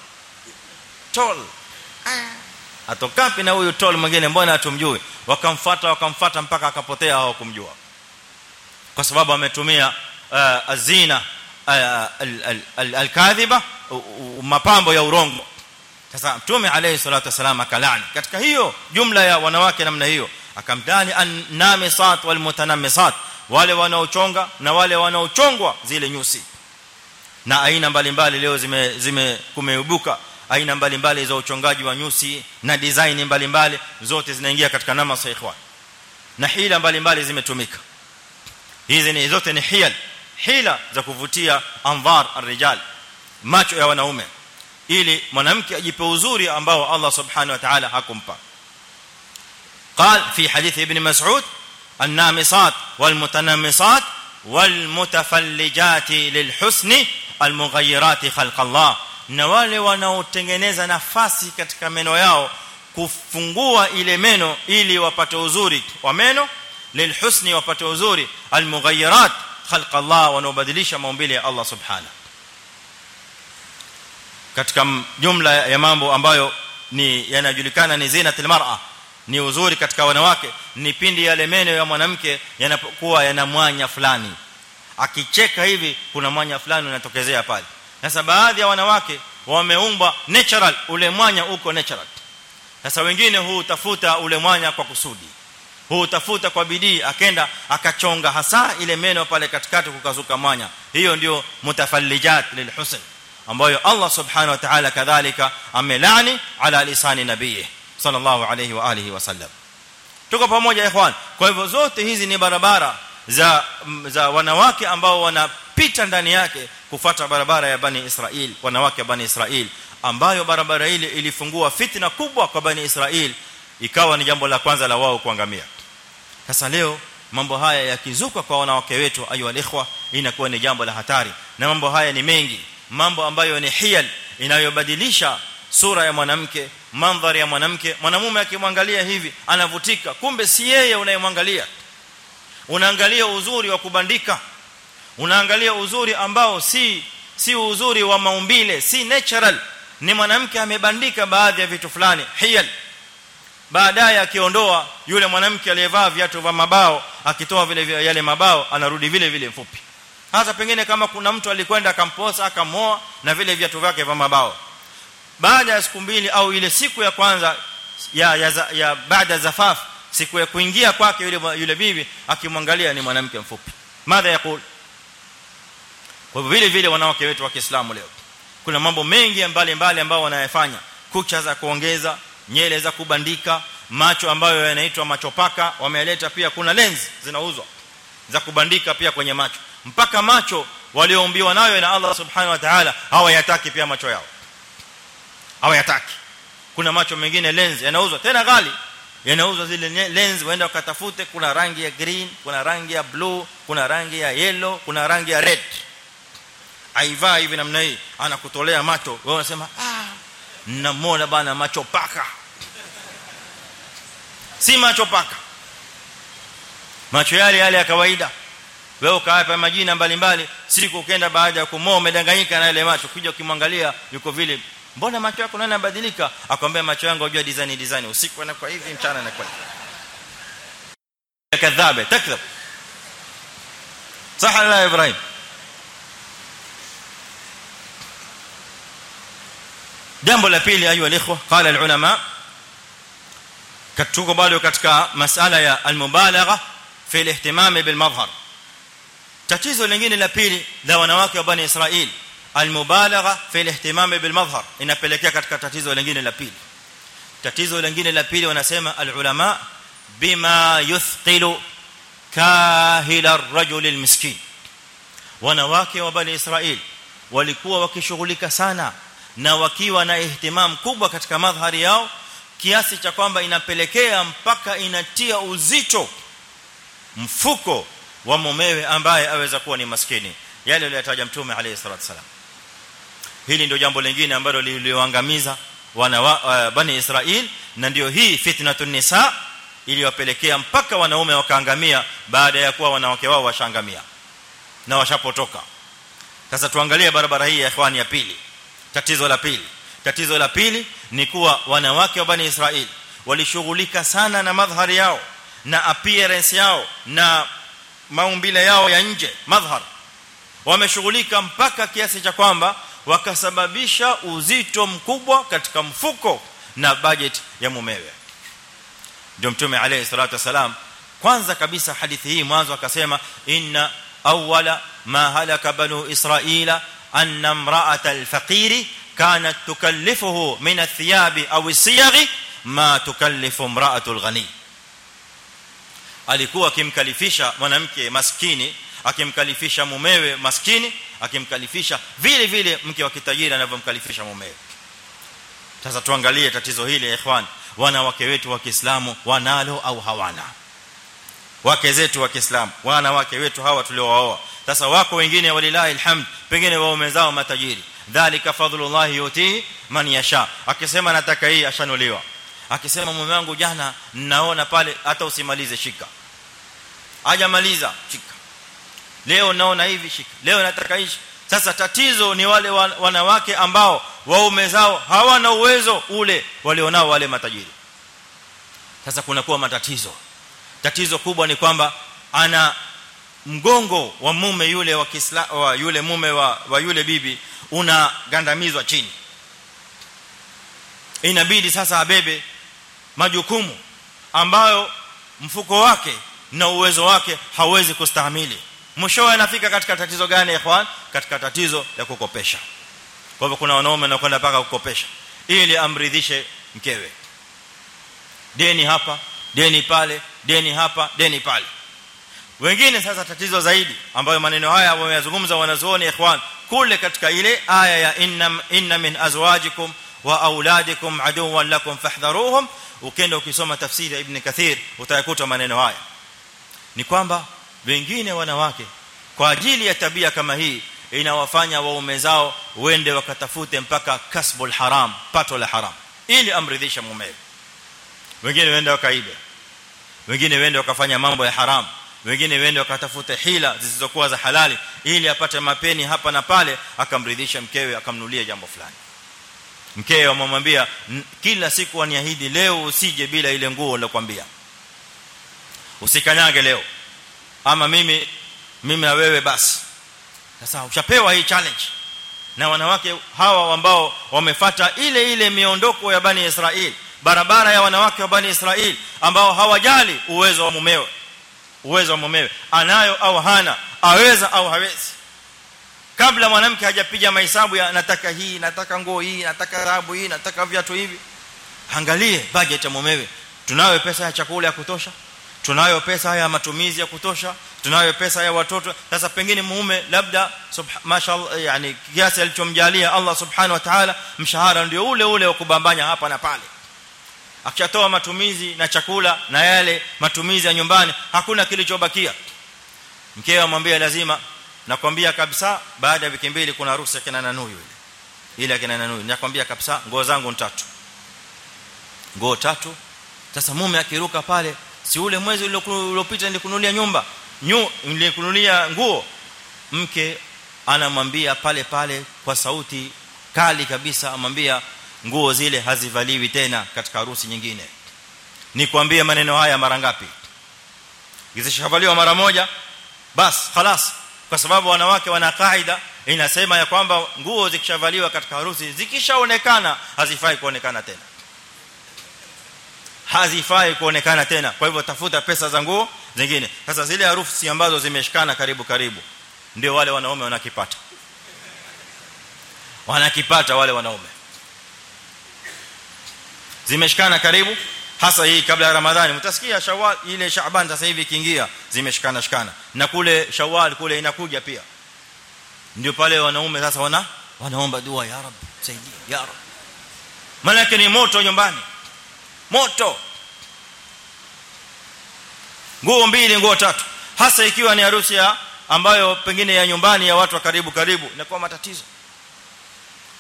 tall atokapi na huyu tol mwingine mbona hatumjui? Wakamfuata wakamfuata mpaka akapotea hawakumjua. Kwa sababu ametumia uh, azina alkadhiba mapambo ya urongo. Sasa mtume alayhi salatu wasalam akalani. Katika hiyo jumla ya wanawake namna hiyo akamdani an-namisat wal mutanammisat wale wanaochonga na wale wanaochongwa zile nyusi. Na aina mbalimbali leo zime zime kumeibuka aina mbalimbali za uchongaji wa nyusi na design mbalimbali zote zinaingia katika nama sa ikhwan na hila mbalimbali zimetumika hizi ni zote ni hiyal hila za kuvutia anvar arrijal macho ya wanaume ili mwanamke ajipe uzuri ambao Allah subhanahu wa ta'ala hakumpa قال في حديث ابن مسعود النامصات والمتنمصات والمتفلجات للحسن المغيرات خلق الله na wale wanaotengeneza nafasi katika meno yao kufungua ile meno ili wapate uzuri wa meno lilhusni wapate uzuri almughayyirat khalq Allah wanaobadilisha maumbile ya Allah subhanahu. Katika jumla ya mambo ambayo ni yanajulikana ni zinatul mar'a ni uzuri katika wanawake ni pindi yale meno ya mwanamke yanapokuwa yana mwanya fulani. Akicheka hivi kuna mwanya fulani unatokezea pale sasa baadhi ya wanawake wameumbwa natural ule mwanya uko natural. Sasa wengine huu utafuta ule mwanya kwa kusudi. Huu utafuta kwa bidii akenda akachonga hasa ile meno pale katikati kukazuka mwanya. Hiyo ndio mutafallijat lilhusn ambayo Allah subhanahu wa ta'ala kadhalika amelani ala lisani nabii sallallahu alayhi wa alihi wasallam tuko pamoja ikhwan. Kwa hivyo zote hizi ni barabara za za wanawake ambao wanapita ndani yake kufuata barabara ya bani Israel wanawake wa bani Israel ambayo barabara ile ilifungua fitna kubwa kwa bani Israel ikawa ni jambo la kwanza la wao kuangamia. Sasa leo mambo haya yakizuka kwa wanawake wetu ayu alikhwa inakuwa ni jambo la hatari. Na mambo haya ni mengi. Mambo ambayo ni hiyal inayobadilisha sura ya mwanamke mandhari ya mwanamke. Mwanamume akimwangalia hivi anavutika. Kumbe si yeye unayemwangalia. Unaangalia uzuri wa kubandika unaangalia uzuri ambao si si uzuri wa maumbile si natural. Ni mwanamke amebandika baadhi ya vitu fulani hiyal. Baadaye akiondoa yule mwanamke aliyevaa viatu vya mabao akitoa vile yale mabao anarudi vile vile mfupi. Hata pengine kama kuna mtu alikwenda akamposa akamoa na vile viatu vyake vya mabao. Baada ya siku mbili au ile siku ya kwanza ya ya, ya ya baada zafaf siku ya kuingia kwake yule yule bibi akimwangalia ni mwanamke mfupi. Madha yakul kwa vile vile wanawake wetu wa Kiislamu leo kuna mambo mengi mbalimbali ambao wanayafanya. Kucha za kuongeza nyele za kubandika macho ambayo yanaitwa macho paka wameleta pia kuna lens zinauzwa za kubandika pia kwenye macho. Mpaka macho walioombiwa nayo na Allah subhanahu wa ta'ala hawayataki pia macho yao. Hawayataki. Kuna macho mengine lens yanauzwa. Tena ghali yanauzwa zile lens waenda ukatafute kuna rangi ya green kuna rangi ya blue kuna rangi ya yellow kuna rangi ya red aivaa hivi namna hii anakutolea macho. Wewe unasema ah mnamuona bana macho paka. Si macho paka. Macho yale yale ya kawaida. Wewe ukaapa majina mbalimbali siku ukenda baada ya kumoa umedanganyika na ile macho. Kuja ukimwangalia yuko vile mbona macho yako nani yabadilika akwambia macho yangu unajua design design. Usiku na kwa hivi mchana na kwa hivi. Kadhabe takdhab. Sahala ibrahim. Jambo la pili ayu alikhwa qala alulama katuko bado katika masala ya almubalagha fi alihtimam bil madhhar tatizo lingine la pili la wanawake wa bani israeli almubalagha fi alihtimam bil madhhar inapelekea katika tatizo lingine la pili tatizo lingine la pili wanasema alulama bima yuthqilu kahila ar-rajul al-miskin wanawake wa bani israeli walikuwa wakishughulika sana na wakiwa na ihtimam kubwa katika madhari yao kiasi cha kwamba inapelekea mpaka inatia uzito mfuko wa mumewe ambaye aweza kuwa ni maskini. Yale aliyotaja mtume alayhi salatu wasalam hili ndio jambo lingine ambalo liliwaangamiza wana wa, uh, bani Israel na ndio hii fitnatun nisa iliyowapelekea mpaka wanaume wakaangamia baada ya kuwa wanawake wao washangamia na washapotoka. Sasa tuangalie barabara hii ya ikhwani ya pili tatizo la pili. Tatizo la pili ni kuwa wanawake wa bani Israeli walishughulika sana na madhhari yao na appearance yao na maumbile yao ya nje madhhar. Wameshughulika mpaka kiasi cha kwamba wakasababisha uzito mkubwa katika mfuko na budget ya mumewe. Ndio mtume alayhi salatu wasalam kwanza kabisa hadithi hii mwanzo akasema inna awwala ma halaka banu israila anna imra'ata al-faqiri kanat tukallifuhu min ath-thiyabi aw as-siyaghi ma tukallifu imra'atu al-ghani alikuwa akimkalifisha mwanamke maskini akimkalifisha mumewe maskini akimkalifisha vile vile mke wa kitajiri anavyomkalifisha mumewe sasa tuangalie tatizo hili ikhwan wanawake wetu wa Kiislamu wanalo au hawana wake zetu wa Kiislamu wanawake wetu hawa tuliowaoa. Sasa wako wengine walilahi alhamd pengine waume zao matajiri. Dhalika fadlullah yuti man yasha. Akisema nataka hii ashanuliwa. Akisema mume wangu jana naona pale hata usimalize shika. Hajamaliza shika. Leo naona hivi shika. Leo nataka hii sasa tatizo ni wale wanawake ambao waume zao hawana uwezo ule walionao wale matajiri. Sasa kuna kuwa matatizo tatizo kubwa ni kwamba ana mgongo wa mume yule wa Kiislamu wa yule mume wa, wa yule bibi unagandamizwa chini. Inabidi sasa abebe majukumu ambayo mfuko wake na uwezo wake hawezi kustahimili. Mwishowe anafika katika tatizo gani ikhwan? Katika tatizo la kukopesha. Kwa hivyo kuna wanaume wanakwenda paka kukopesha. Ili amridhishe mkewe. Deni hapa deni pale deni hapa deni pale wengine sasa tatizo zaidi ambayo maneno haya wameyazungumza wanazuoni ikhwan kule katika ile aya ya inna inna min azwajikum wa auladikum aduwwan lakum fahdharuhum ukenda ukisoma tafsiri ya ibn kathir utayakuta maneno haya ni kwamba wengine wanawake kwa ajili ya tabia kama hii inawafanya waume zao wende wakatafute mpaka kasbul haram pato la haram ili amridhisha mumewe wengine wende wakaibe wengine wende wakafanya mambo ya haramu. Wengine wende wakatafuta hila zisizokuwa za halali ili apate mapeni hapa na pale akamridhisha mkewe akamnulia jambo fulani. Mkewe amwambia kila siku aniahidi leo usije bila ile nguo nilokuambia usikanyage leo. Ama mimi mimi na wewe basi. Sasa ushapewa hii challenge. Na wanawake hawa ambao wamefuata ile ile miondoko ya bani Israel barabara ya wanawake wa bani Israeli ambao hawajali uwezo wa mumewe. Uwezo wa mumewe. Anayo au hana aweza au hawezi. Kabla mwanamke hajapiga mahesabu ya nataka hii nataka nguo hii nataka rabu hii nataka viatu hivi. Angalie budget ya mumewe. Tunayo pesa ya chakula ya kutosha. Tunayo pesa ya matumizi ya kutosha. Tunayo pesa ya watoto. Sasa pengine mume labda mashallah yani kiasi alichomjalia Allah subhanahu wa ta'ala mshahara ndio ule ule wa kubambanya hapa na pale akishatoa matumizi na chakula na yale matumizi ya nyumbani hakuna kilichobakia. Mkeo amwambia lazima nakwambia kabisa baada ya wiki mbili kuna harusi ya kina Nanuyu ile ile kina Nanuyu nakwambia kabisa nguo zangu ni tatu. Nguo tatu. Sasa mume akiruka pale si ule mwezi uliopita nilikunulia nyumba? Nyu nilikunulia nguo. Mke anamwambia pale pale kwa sauti kali kabisa amwambia nguo zile hazivaliwi tena katika harusi nyingine nikwambie maneno haya mara ngapi gizishavaliwa mara moja bas خلاص kwa sababu wanawake wana kaida inasema ya kwamba nguo zikishavaliwa katika harusi zikishaonekana hazifai kuonekana tena hazifai kuonekana tena kwa hivyo tafuta pesa za nguo zingine sasa zile harusi ambazo zimeshikana karibu karibu ndio wale wanaume wanakipata wanakipata wale wanaume zimeshikana karibu hasa hii kabla ya ramadhani. Mtasikia shawwal ile shaaban sasa hivi kiingia zimeshikana shikana. Na kule shawwal kule inakuja pia. Ndio pale wanaume sasa wana wanaomba dua ya rab saidia ya rab. Malaki ni moto nyumbani. Moto. Nguo mbili nguo tatu. Hasa ikiwa ni harusi ambayo pengine ya nyumbani ya watu wa karibu karibu inakuwa matatizo.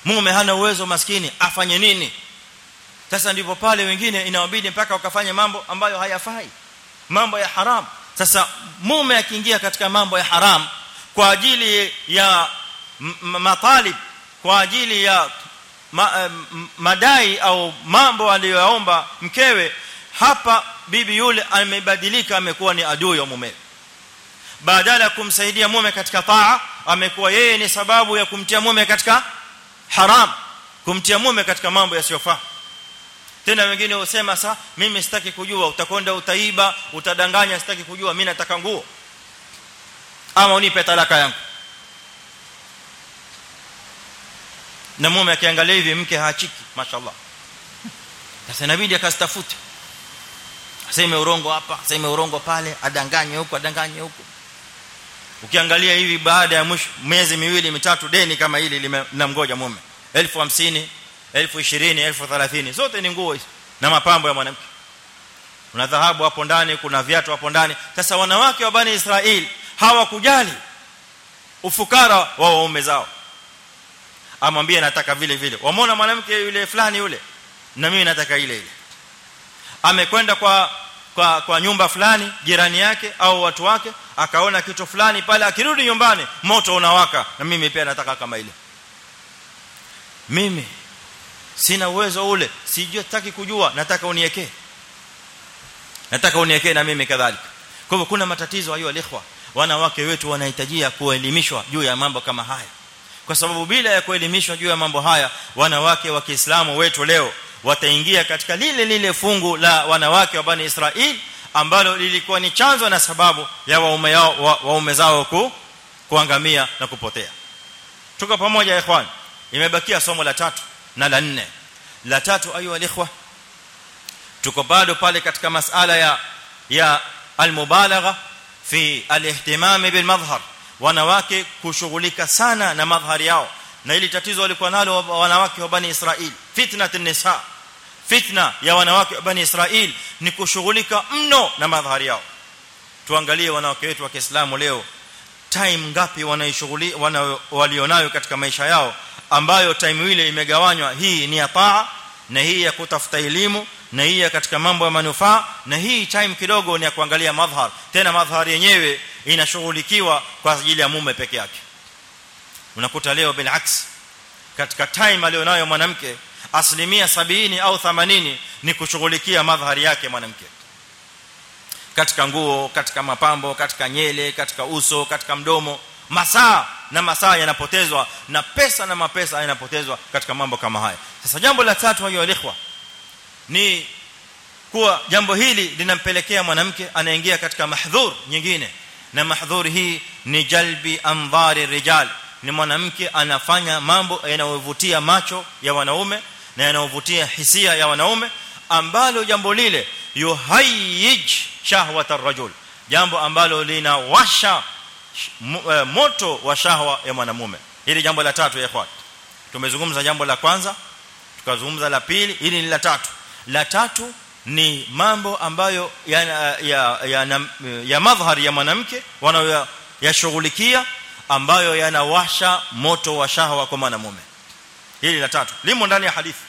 Mume hana uwezo maskini afanye nini sasa ndipo pale wengine inawabidi mpaka wakafanya mambo ambayo hayafai. Mambo ya haram. Sasa mume akiingia katika mambo ya haram kwa ajili ya matalib kwa ajili ya ma, madai au mambo aliyoyaomba mkewe hapa bibi yule amebadilika amekuwa ni adui wa mume badala ya kumsaidia mume katika taa amekuwa yeye ni sababu ya kumtia mume katika haram kumtia mume katika mambo yasiyofaa tena wengine husema sa mimi sitaki kujua utakwenda utaiba utadanganya sitaki kujua mimi nataka nguo. Ama unipe talaka yangu. Na mume akiangalia hivi mke haachiki mashaallah [laughs] sasa inabidi akastafute aseme urongo hapa aseme urongo pale adanganye huko adanganye huko ukiangalia hivi baada ya mwisho miezi miwili mitatu deni kama hili linamngoja mume. 1050 1020 1030 zote ni nguo hizo. Na mapambo ya mwanamke. Kuna dhahabu hapo ndani kuna viatu hapo ndani. Sasa wanawake wa bani Israeli hawakujali ufukara wa waume zao. Amwambie nataka vile vile. Wamuona mwanamke yule fulani yule. Na mimi nataka ile ile. Amekwenda kwa kwa kwa nyumba fulani jirani yake au watu wake akaona kitu fulani pale akirudi nyumbani moto unawaka. Na mimi pia nataka kama ile. Mimi sina uwezo ule. Sijui nataka kujua. Nataka uniekee nataka uniekee na mimi kadhalika. Kwa hivyo kuna matatizo hayo alikhwa. Wanawake wetu wanahitajia kuelimishwa juu ya mambo kama haya. Kwa sababu bila ya kuelimishwa juu ya mambo haya wanawake wa Kiislamu wetu leo wataingia katika lile lile fungu la wanawake wa bani Israili ambalo lilikuwa ni chanzo na sababu ya waume yao waume zao ku kuangamia na kupotea. Tuko pamoja ikhwan. Imebakia somo la tatu na la nne la tatu ayu alikhwa tuko bado pale katika masala ya ya almubalagha fi alihtimam bil madhhar wanawake kushughulika sana na madhhari yao na ili tatizo walikuwa nalo wanawake wa bani Israeli fitnatun nisa fitna ya wanawake wa bani Israeli ni kushughulika mno na madhhari yao tuangalie wanawake wetu wa Kiislamu leo time ngapi wanaishughuli wana walionayo katika maisha yao ambayo time ile imegawanywa. Hii ni ya taa na hii ya kutafuta elimu na hii ya katika mambo ya manufaa na hii time kidogo ni ya kuangalia madhhar. Tena madhhar yenyewe inashughulikiwa kwa ajili ya mume peke yake. Unakuta leo bilaks katika time alionayo mwanamke asilimia 70 au 80 ni kushughulikia madhhari yake mwanamke. Katika nguo katika mapambo katika nyele katika uso katika mdomo masaa na masaa yanapotezwa na pesa na mapesa yanapotezwa katika mambo kama haya. Sasa jambo la tatu hiyo alikhwa ni kuwa jambo hili linampelekea mwanamke anaingia katika mahdhur nyingine. Na mahdhur hii ni jalbi amdhari rijal. Ni mwanamke anafanya mambo yanayovutia macho ya wanaume na yanayovutia hisia ya wanaume ambalo jambo lile yuhayij shahwat ar-rajul. Jambo ambalo linawasha moto wa shahwa ya mwanamume. Hili jambo la tatu ya ikhwan tumezungumza jambo la kwanza tukazungumza la pili hili ni la tatu. La tatu ni mambo ambayo ya ya ya, ya madhhari ya mwanamke wanayoyashughulikia ambayo yanawasha moto wa shahwa kwa mwanamume. Hili la tatu. Limo ndani ya hadithi.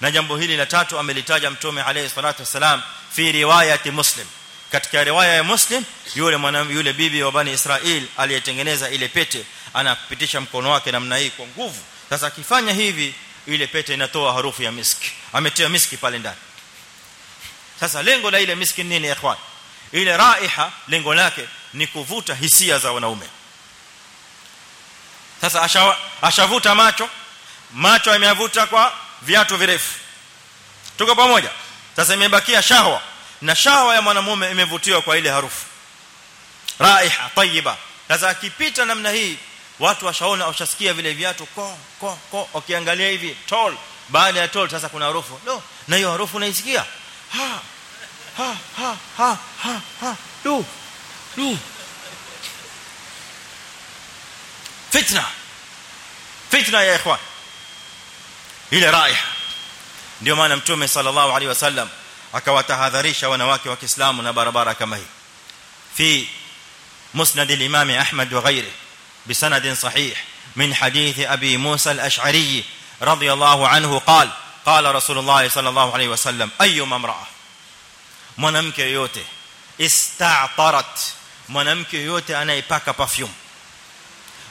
Na jambo hili la tatu amelitaja mtume alayhi salatu wasalam fi riwayati muslim katika riwaya ya muslim yule mwanamke yule bibi wa bani israel aliyetengeneza ile pete anapitisha mkono wake namna hii kwa nguvu. Sasa akifanya hivi ile pete inatoa harufu ya miski. Ametia miski pale ndani. Sasa lengo la ile miski nini ikhwan? Ile raiha lengo lake ni kuvuta hisia za wanaume. Sasa ashavuta macho. Macho yamevuta kwa viatu virefu. Tuko pamoja? Sasa imebakia shahwa na shawa ya mwanamume imevutiwa kwa ile harufu. Raiha tayyiba. Sasa akipita namna hii watu washaona washasikia vile viatu ko ko ko. Ukiangalia hivi tall. Baada ya tall sasa kuna harufu. No na hiyo harufu unaisikia? Ha ha ha ha ha ha. Du du. Fitna. Fitna ya ikhwan. Ile raiha. Ndio maana mtume sallallahu alaihi wasallam akawatahadharisha wanawake wa Kiislamu na barabara kama hii fi مسند الامام احمد وغيره بسند صحيح من حديث ابي موسى الاشعري رضي الله عنه قال قال رسول الله صلى الله عليه وسلم ايما امراه mwanamke yote ista'tarat mwanamke yote anayepaka perfume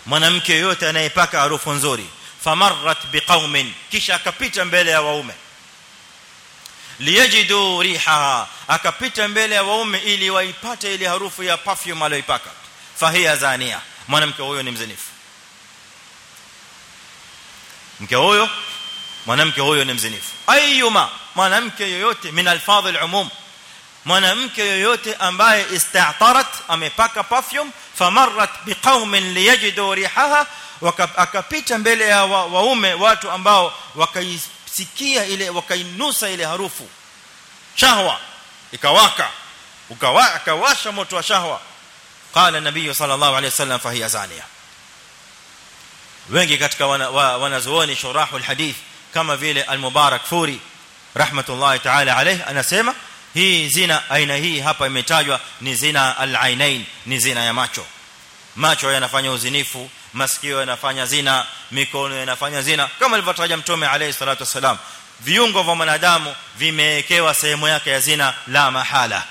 mwanamke yote anayepaka harufu nzuri famarrat biqaumin kisha akapita mbele ya waume liyajidu rihaha akapita mbele ya waume ili waipate ile harufu ya perfume aliyoipaka fahiya zania mwanamke huyo ni mzinifu mke huyo mwanamke huyo ni mzinifu ayyuma mwanamke yoyote min alfadh alumum mwanamke yoyote ambaye ista'tarat amepaka perfume famarrat biqaumin liyajidu rihaha akapita mbele ya waume watu ambao wakaisikia ile wakainusa ile harufu shahwa ikawaka ukawaka akawasha moto wa shahwa qala nabii sallallahu alayhi wasallam fahiya zania wengi katika wanazuoni shurahul hadith kama vile al-mubarak furi rahmatullahi ta'ala alayhi anasema hii zina aina hii hapa imetajwa ni zina al-ainain ni zina ya macho macho yanafanya uzinifu masikio yanafanya zina mikono yanafanya zina. Kama alivyotaja mtume alayhi salatu wasalam viungo vya mwanadamu vimewekewa sehemu yake ya zina la mahala.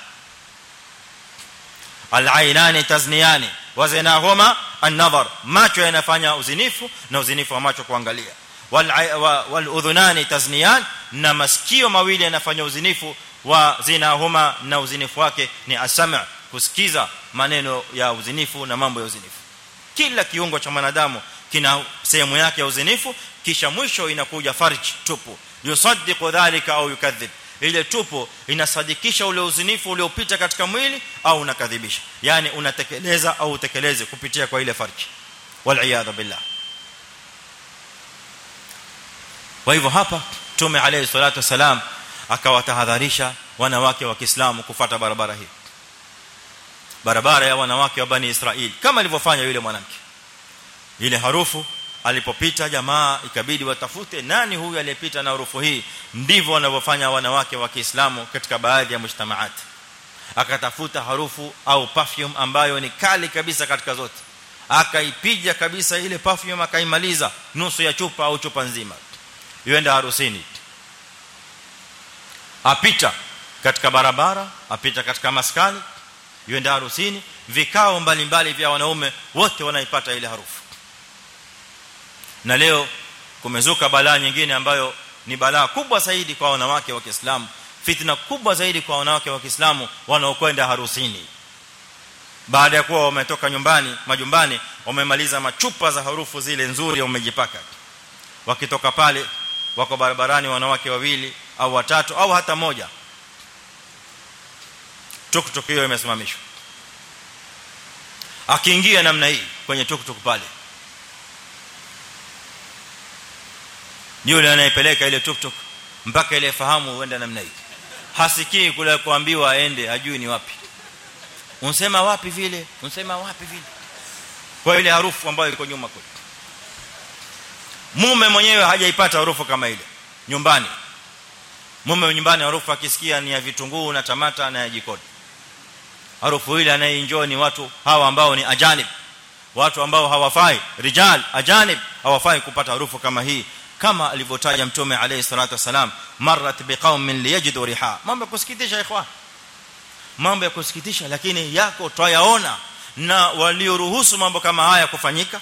Alainani tazniyani homa zinahuma an-nadhar macho yanafanya uzinifu na uzinifu wa macho kuangalia. Wal udhunani tazniyan na masikio mawili yanafanya uzinifu wa zinahuma na uzinifu wake ni asma kusikiza maneno ya uzinifu na mambo ya uzinifu kila kiungo cha mwanadamu kina sehemu yake ya uzinifu kisha mwisho inakuja farj tupu. Yusaddiqu dhalika au yukadhib. Ile tupo inasadikisha ule uzinifu uliopita katika mwili au unakadhibisha. Yani unatekeleza au utekeleze kupitia kwa ile farji. Wal iyad billah. Kwa hivyo hapa tume alayhi salatu wasalam akawatahadharisha wanawake wa Kiislamu kufuata barabara hii barabara ya wanawake wa bani Israeli kama alivyofanya yule mwanamke. Ile harufu alipopita jamaa ikabidi watafute nani huyu aliyepita na harufu hii. Ndivyo wanavyofanya wanawake wa Kiislamu katika baadhi ya mshtamaat akatafuta harufu au perfume ambayo ni kali kabisa katika zote. Akaipiga kabisa ile perfume akaimaliza nusu ya chupa au chupa nzima. Yuenda harusini. Apita katika barabara apita katika maskani yuenda harusini vikao mbalimbali vya wanaume wote wanaipata ile harufu. Na leo kumezuka balaa nyingine ambayo ni balaa kubwa zaidi kwa wanawake wa Kiislamu fitna kubwa zaidi kwa wanawake wa Kiislamu wanaokwenda harusini. Baada ya kuwa wametoka nyumbani majumbani wamemaliza machupa za harufu zile nzuri wamejipaka. Wakitoka pale wako barabarani wanawake wawili au watatu au hata moja tuktuk hiyo imesimamishwa. Akiingia namna hii kwenye tuktuk pale yule anayepeleka ile tuktuk mpaka ile fahamu huenda namna hii. Hasikii kule kuambiwa aende ajui ni wapi. Unsema wapi vile unsema wapi vile. Kwa ile harufu ambayo iko nyuma kule. Mume mwenyewe hajaipata harufu kama ile nyumbani. Mume nyumbani harufu akisikia ni ya vitunguu na tamata na ya jikoni harufu ile anayeinjoa ni watu hawa ambao ni ajanib. Watu ambao hawafai rijal ajanib hawafai kupata harufu kama hii. Kama alivyotaja mtume alayhi salatu wasalam marrat biqaumin liyajidu riha. Mambo ya kusikitisha ikhwan. Mambo ya kusikitisha lakini yako twayaona. Na walioruhusu mambo kama haya kufanyika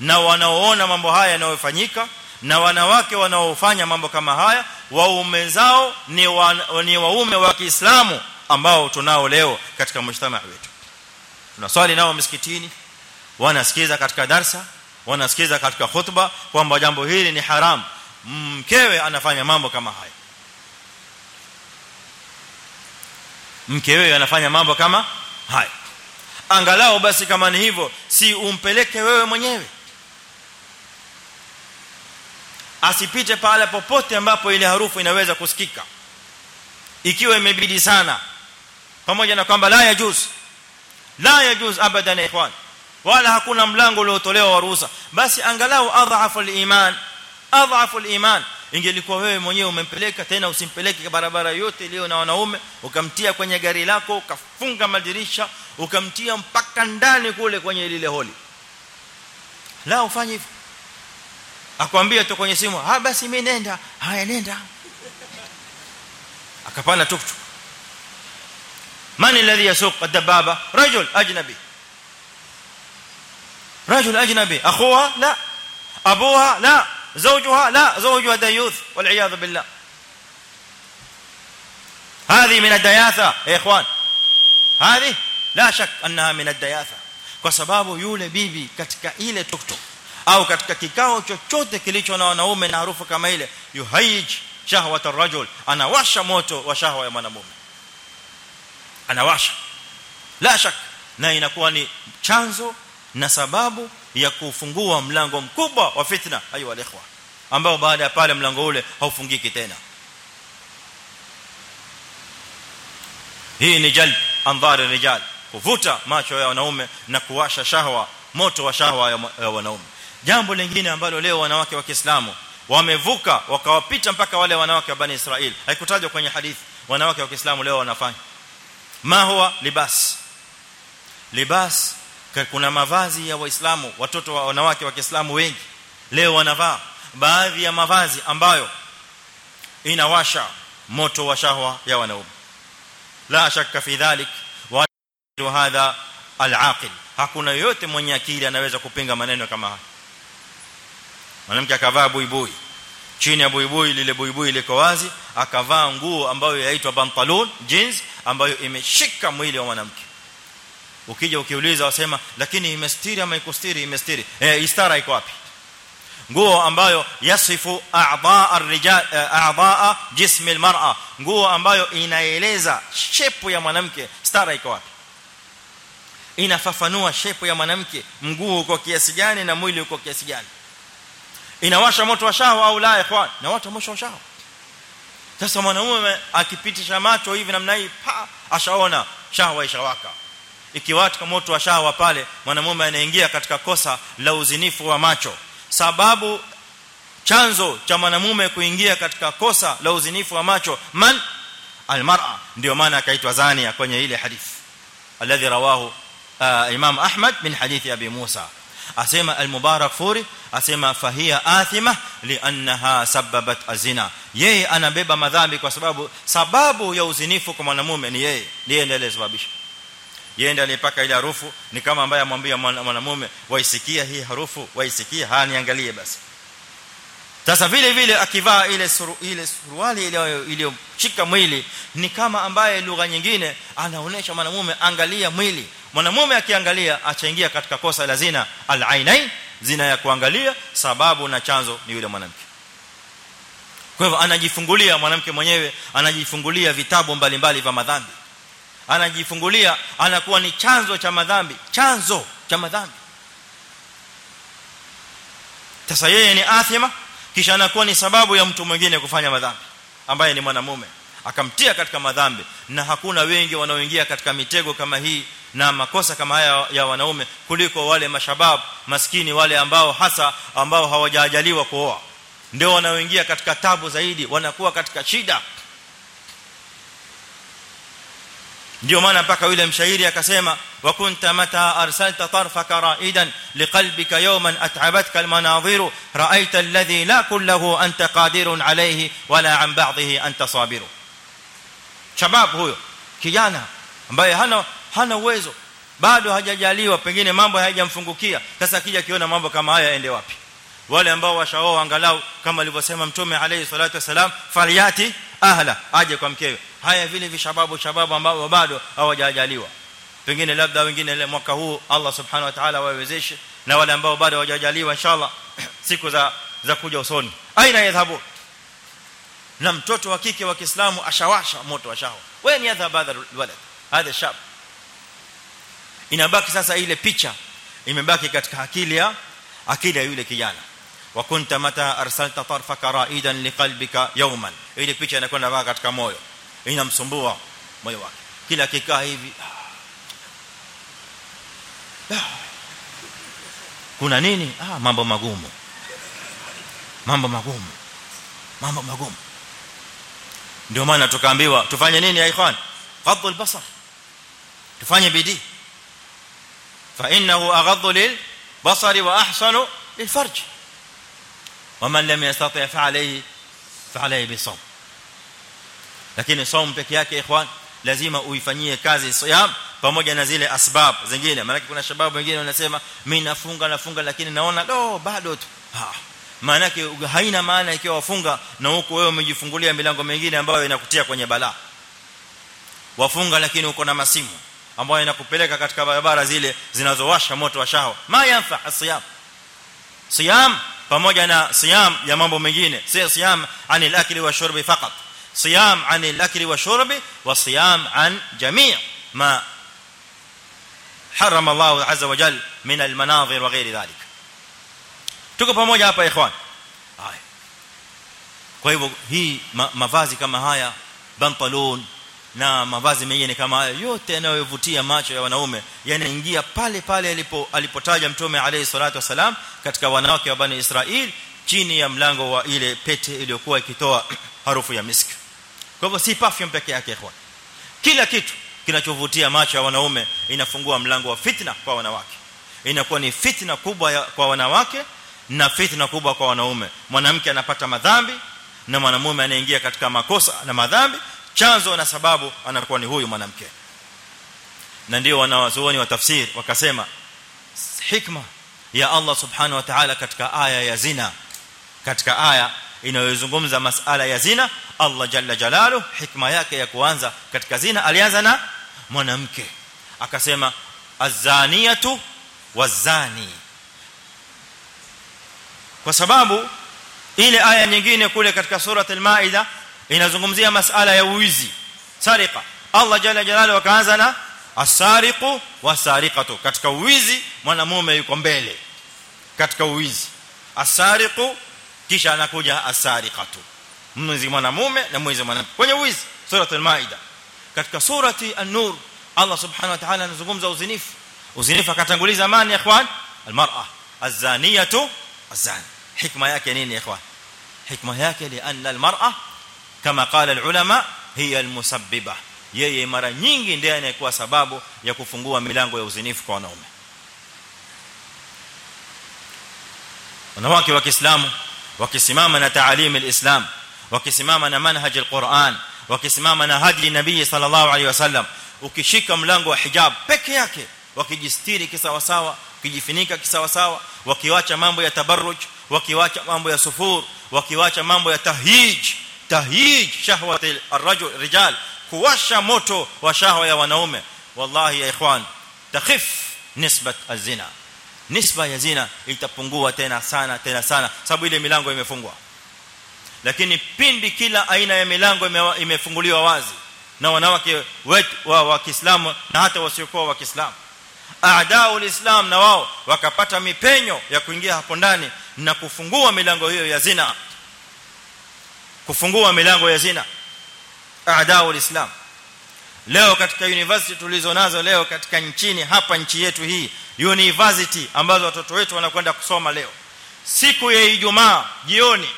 na wanaoona mambo haya yanayofanyika na wanawake wanaofanya mambo kama haya waume zao ni wa, ni waume wa Kiislamu ambao tunao leo katika mshtama wetu. Tunaswali nao msikitini wanasikiza katika darsa wanasikiza katika khutba kwamba jambo hili ni haram. Mkewe anafanya mambo kama haya mkewe anafanya mambo kama haya angalau basi kama ni hivyo si umpeleke wewe mwenyewe. Asipite pale popote ambapo ile harufu inaweza kusikika. Ikiwa imebidi sana pamoja na kwamba la yajuz la yajuz abadan ikhwan wala hakuna mlango uliotolewa wa ruhusa. Basi angalau adhafu al-iman adhafu al-iman ingelikuwa wewe mwenyewe umempeleka tena usimpeleke barabara yote iliyo na wanaume ukamtia kwenye gari lako ukafunga madirisha ukamtia mpaka ndani kule kwenye lile holi. La ufanye hivyo akwambia tu kwenye simu ah basi mimi nenda. Haya nenda. Akapanda tuktuk من الذي يسوق الدبابة؟ رجل أجنبي. رجل أجنبي. أخوها؟ لا. أبوها؟ لا. زوجها؟ لا. زوجها ديوث والعياذ بالله. هذه من الدياثة يا إخوان. هذه لا شك أنها من الدياثة. بسبب يوله بيبي ketika ile tukto au ketika kikao chochote kilicho na wanaume na harufu kama ile yuhaij shahwat arrajul ana washa moto wa shahwa ya mwanamume anawasha. La shak na inakuwa ni chanzo na sababu ya kufungua mlango mkubwa wa fitna ayu walikhwa ambao baada ya pale mlango ule haufungiki tena. Hii ni jalb andhari rijal kuvuta macho ya wanaume na kuwasha shahwa moto wa shahwa ya wanaume. Jambo lingine ambalo leo wanawake wa Kiislamu wamevuka wakawapita mpaka wale wanawake wa bani Israeli haikutajwa kwenye hadithi wanawake wa Kiislamu leo wanafanya ma huwa libas. Libas kuna mavazi ya waislamu watoto wa wanawake wa Kiislamu wengi leo wanavaa. Baadhi ya mavazi ambayo inawasha moto wa shahwa ya wanaume. La shakka fi dhalik wa hadha al-aqil. Hakuna yote mwenye akili anaweza kupinga maneno kama haya. Mwanamke akavaa buibui chini ya buibui lile buibui liko wazi akavaa nguo ambayo yaitwa pantalon jeans ambayo imeshika mwili wa mwanamke ukija ukiuliza wasema lakini imestiri ama ikustiri imestiri eh istara iko wapi nguo ambayo yasifu a'dha ar-rijal a'dha jism al-mar'a nguo ambayo inaeleza shepu ya mwanamke stara iko wapi inafafanua shepu ya mwanamke mguu uko kiasi gani na mwili uko kiasi gani inawasha moto wa shahwa au la ikhwan na watu moto wa shahwa sasa mwanaume akipitisha macho hivi namna hii pa ashaona shahwa ishawaka ikiwaka moto wa shahwa pale mwanamume anaingia katika kosa la uzinifu wa macho. Sababu chanzo cha mwanamume kuingia katika kosa la uzinifu wa macho man? Almar'a. Ndio maana akaitwa zania kwenye ile hadithi. Alladhi rawahu imam ahmad min hadithi abi musa asema al-mubarak furi asema fahia athima li'annaha sababat azina. Yeye anabeba madhambi kwa sababu sababu ya uzinifu kwa mwanamume ni yeye ndiye ndiye aliyesababisha. Yeye ndiye aliyepaka ile harufu ni kama ambaye amwambia mwanamume waisikia hii harufu waisikia ha niangalie basi. Sasa vile vile akivaa ile suru, ile suruali ile iliyoshika mwili ni kama ambaye lugha nyingine anaonesha mwanamume angalia mwili mwanamume akiangalia achaingia katika kosa la zina al-ainain zina ya kuangalia sababu na chanzo ni yule mwanamke. Kwa hivyo anajifungulia mwanamke mwenyewe anajifungulia vitabu mbalimbali vya madhambi. Anajifungulia anakuwa ni chanzo cha madhambi chanzo cha madhambi. Sasa yeye ni athima kisha anakuwa ni sababu ya mtu mwingine kufanya madhambi ambaye ni mwanamume. Akamtia katika madhambi na hakuna wengi wanaoingia katika mitego kama hii na makosa kama haya ya wanaume kuliko wale mashabab maskini wale ambao hasa ambao hawajajaliwa kuoa ndio wanaoingia katika tabu zaidi wanakuwa katika shida ndio maana mpaka yule mshairi akasema wa kunta mata arsalta tarfaka raidan liqalbika yawman at'abatka almanadhiru ra'aita alladhi la kullahu anta qadirun alayhi wala an ba'dhihi anta sabiru shabab huyo kijana ambaye hana hana uwezo bado hajajaliwa pengine mambo hayajamfungukia. Sasa akija kiona mambo kama haya aende wapi? Wale ambao washaoa angalau kama alivyosema mtume alayhi salatu wasalam faliyati ahla aje kwa mkewe. Haya vile vishababu shababu ambao bado hawajajaliwa. Pengine labda wengine mwaka huu Allah subhanahu wa ta'ala wawezeshe na wale ambao bado hawajajaliwa inshallah [clears throat] siku za za kuja usoni. Aina yadhabu na mtoto wa kike wa Kiislamu ashawasha moto wa shaho. Wewe ni adhabu hadha walad. Hadha shab inabaki sasa ile picha imebaki katika akili ya akili ya yule kijana. Wa kunta mata arsalta tarfaka raidan liqalbika yawman. Ile picha inakwenda baka katika moyo. Inamsumbua moyo wake. Kila kikaa hivi kuna nini? Ah mambo magumu. Mambo magumu. Mambo magumu. Ndio maana tukaambiwa tufanye nini ya ikhwan? Qaddu basar. Tufanye bidii ahsanu lil farj waman lam yastati' fa alayhi fa alayhi bisawm lakini saum peke yake ikhwan lazima uifanyie kazi siyam pamoja na zile asbab zingine maana kuna shababu wengine wanasema mimi nafunga nafunga lakini naona do bado tu ha maana yake haina maana ikiwa wafunga na huko wewe umejifungulia milango mingine ambayo inakutia kwenye balaa wafunga lakini uko na masimu ambayo inakupeleka katika barabara zile zinazowasha moto wa shahawa ma yanfa asiyam siyam pamoja na siyam ya mambo mengine si siyam anil akli wa shurbi faqat siyam anil akli wa shurbi wa siyam an jami' ma حرم الله عز وجل من المناظر وغير ذلك tuko pamoja hapa ikhwan kwa hivyo hii mavazi kama haya pantalon na mavazi mengine kama hayo yote yanayovutia macho ya wanaume yanaingia pale pale alipo alipotaja mtume alayhi salatu wasalam katika wanawake wa bani Israel chini ya mlango wa ile pete iliyokuwa ikitoa [clears throat] harufu ya miski. Kwa hivyo si perfume peke yake ikhwan. Kila kitu kinachovutia macho ya wanaume inafungua mlango wa fitna kwa wanawake. Inakuwa ni fitna kubwa ya, kwa wanawake na fitna kubwa kwa wanaume. Mwanamke anapata madhambi na mwanamume anaingia katika makosa na madhambi chanzo na sababu anakuwa ni huyu mwanamke na ndio wanawazuoni wa tafsir wakasema hikma ya Allah subhanahu wa ta'ala katika aya ya zina katika aya inayozungumza masala ya zina Allah jalla jalalu hikma yake ya kuanza katika zina alianza na mwanamke akasema azaniyatu wazani kwa sababu ile aya nyingine kule katika sura al-maida inazungumzia masala ya uizi sariqa Allah jalla jalalu akaanza na asariqu wasariqatu katika uizi mwanamume yuko mbele katika uizi asariqu kisha anakuja asariqatu mwizi mwanamume na mwizi mwanamke kwenye uizi sura al-maida katika surati an-nur Allah subhanahu wa ta'ala anazungumza uzinifu uzinifu akatanguliza amani ikhwan al-mar'a az-zaniyatu az-zani hikma yake nini ikhwan hikma yake li anna al-mar'a kama qala al-ulama hiya al-musabbiba yeye mara nyingi ndiye anayekuwa sababu ya kufungua milango ya uzinifu kwa wanaume wanawake wa Kiislamu wakisimama na taalimu al-Islam wakisimama na manhaj al-Qur'an wakisimama na hadi nabii sallallahu alaihi wasallam ukishika mlango wa hijab peke yake wakijistiri kisawa sawa kijifunika kisawa sawa wakiwacha mambo ya tabarruj wakiwacha mambo ya sufur wakiwacha mambo ya tahij tahij shahwat ar-rajul rijal kuwasha moto wa shahwa ya wanaume. Wallahi ya ikhwan takhif nisbat az-zina. Nisba ya zina itapungua tena sana tena sana. Sababu ile milango imefungwa. Lakini pindi kila aina ya milango imefunguliwa wazi na wanawake wetu wa Kiislamu na hata wasiokuwa wa Kiislamu. Aadao alislam na wao wakapata mipenyo ya kuingia hapo ndani na kufungua milango hiyo ya zina kufungua milango ya zina. Aadao alislam. Leo katika university tulizo nazo leo katika nchini hapa nchi yetu hii university ambazo watoto wetu wanakwenda kusoma leo. Siku ya Ijumaa jioni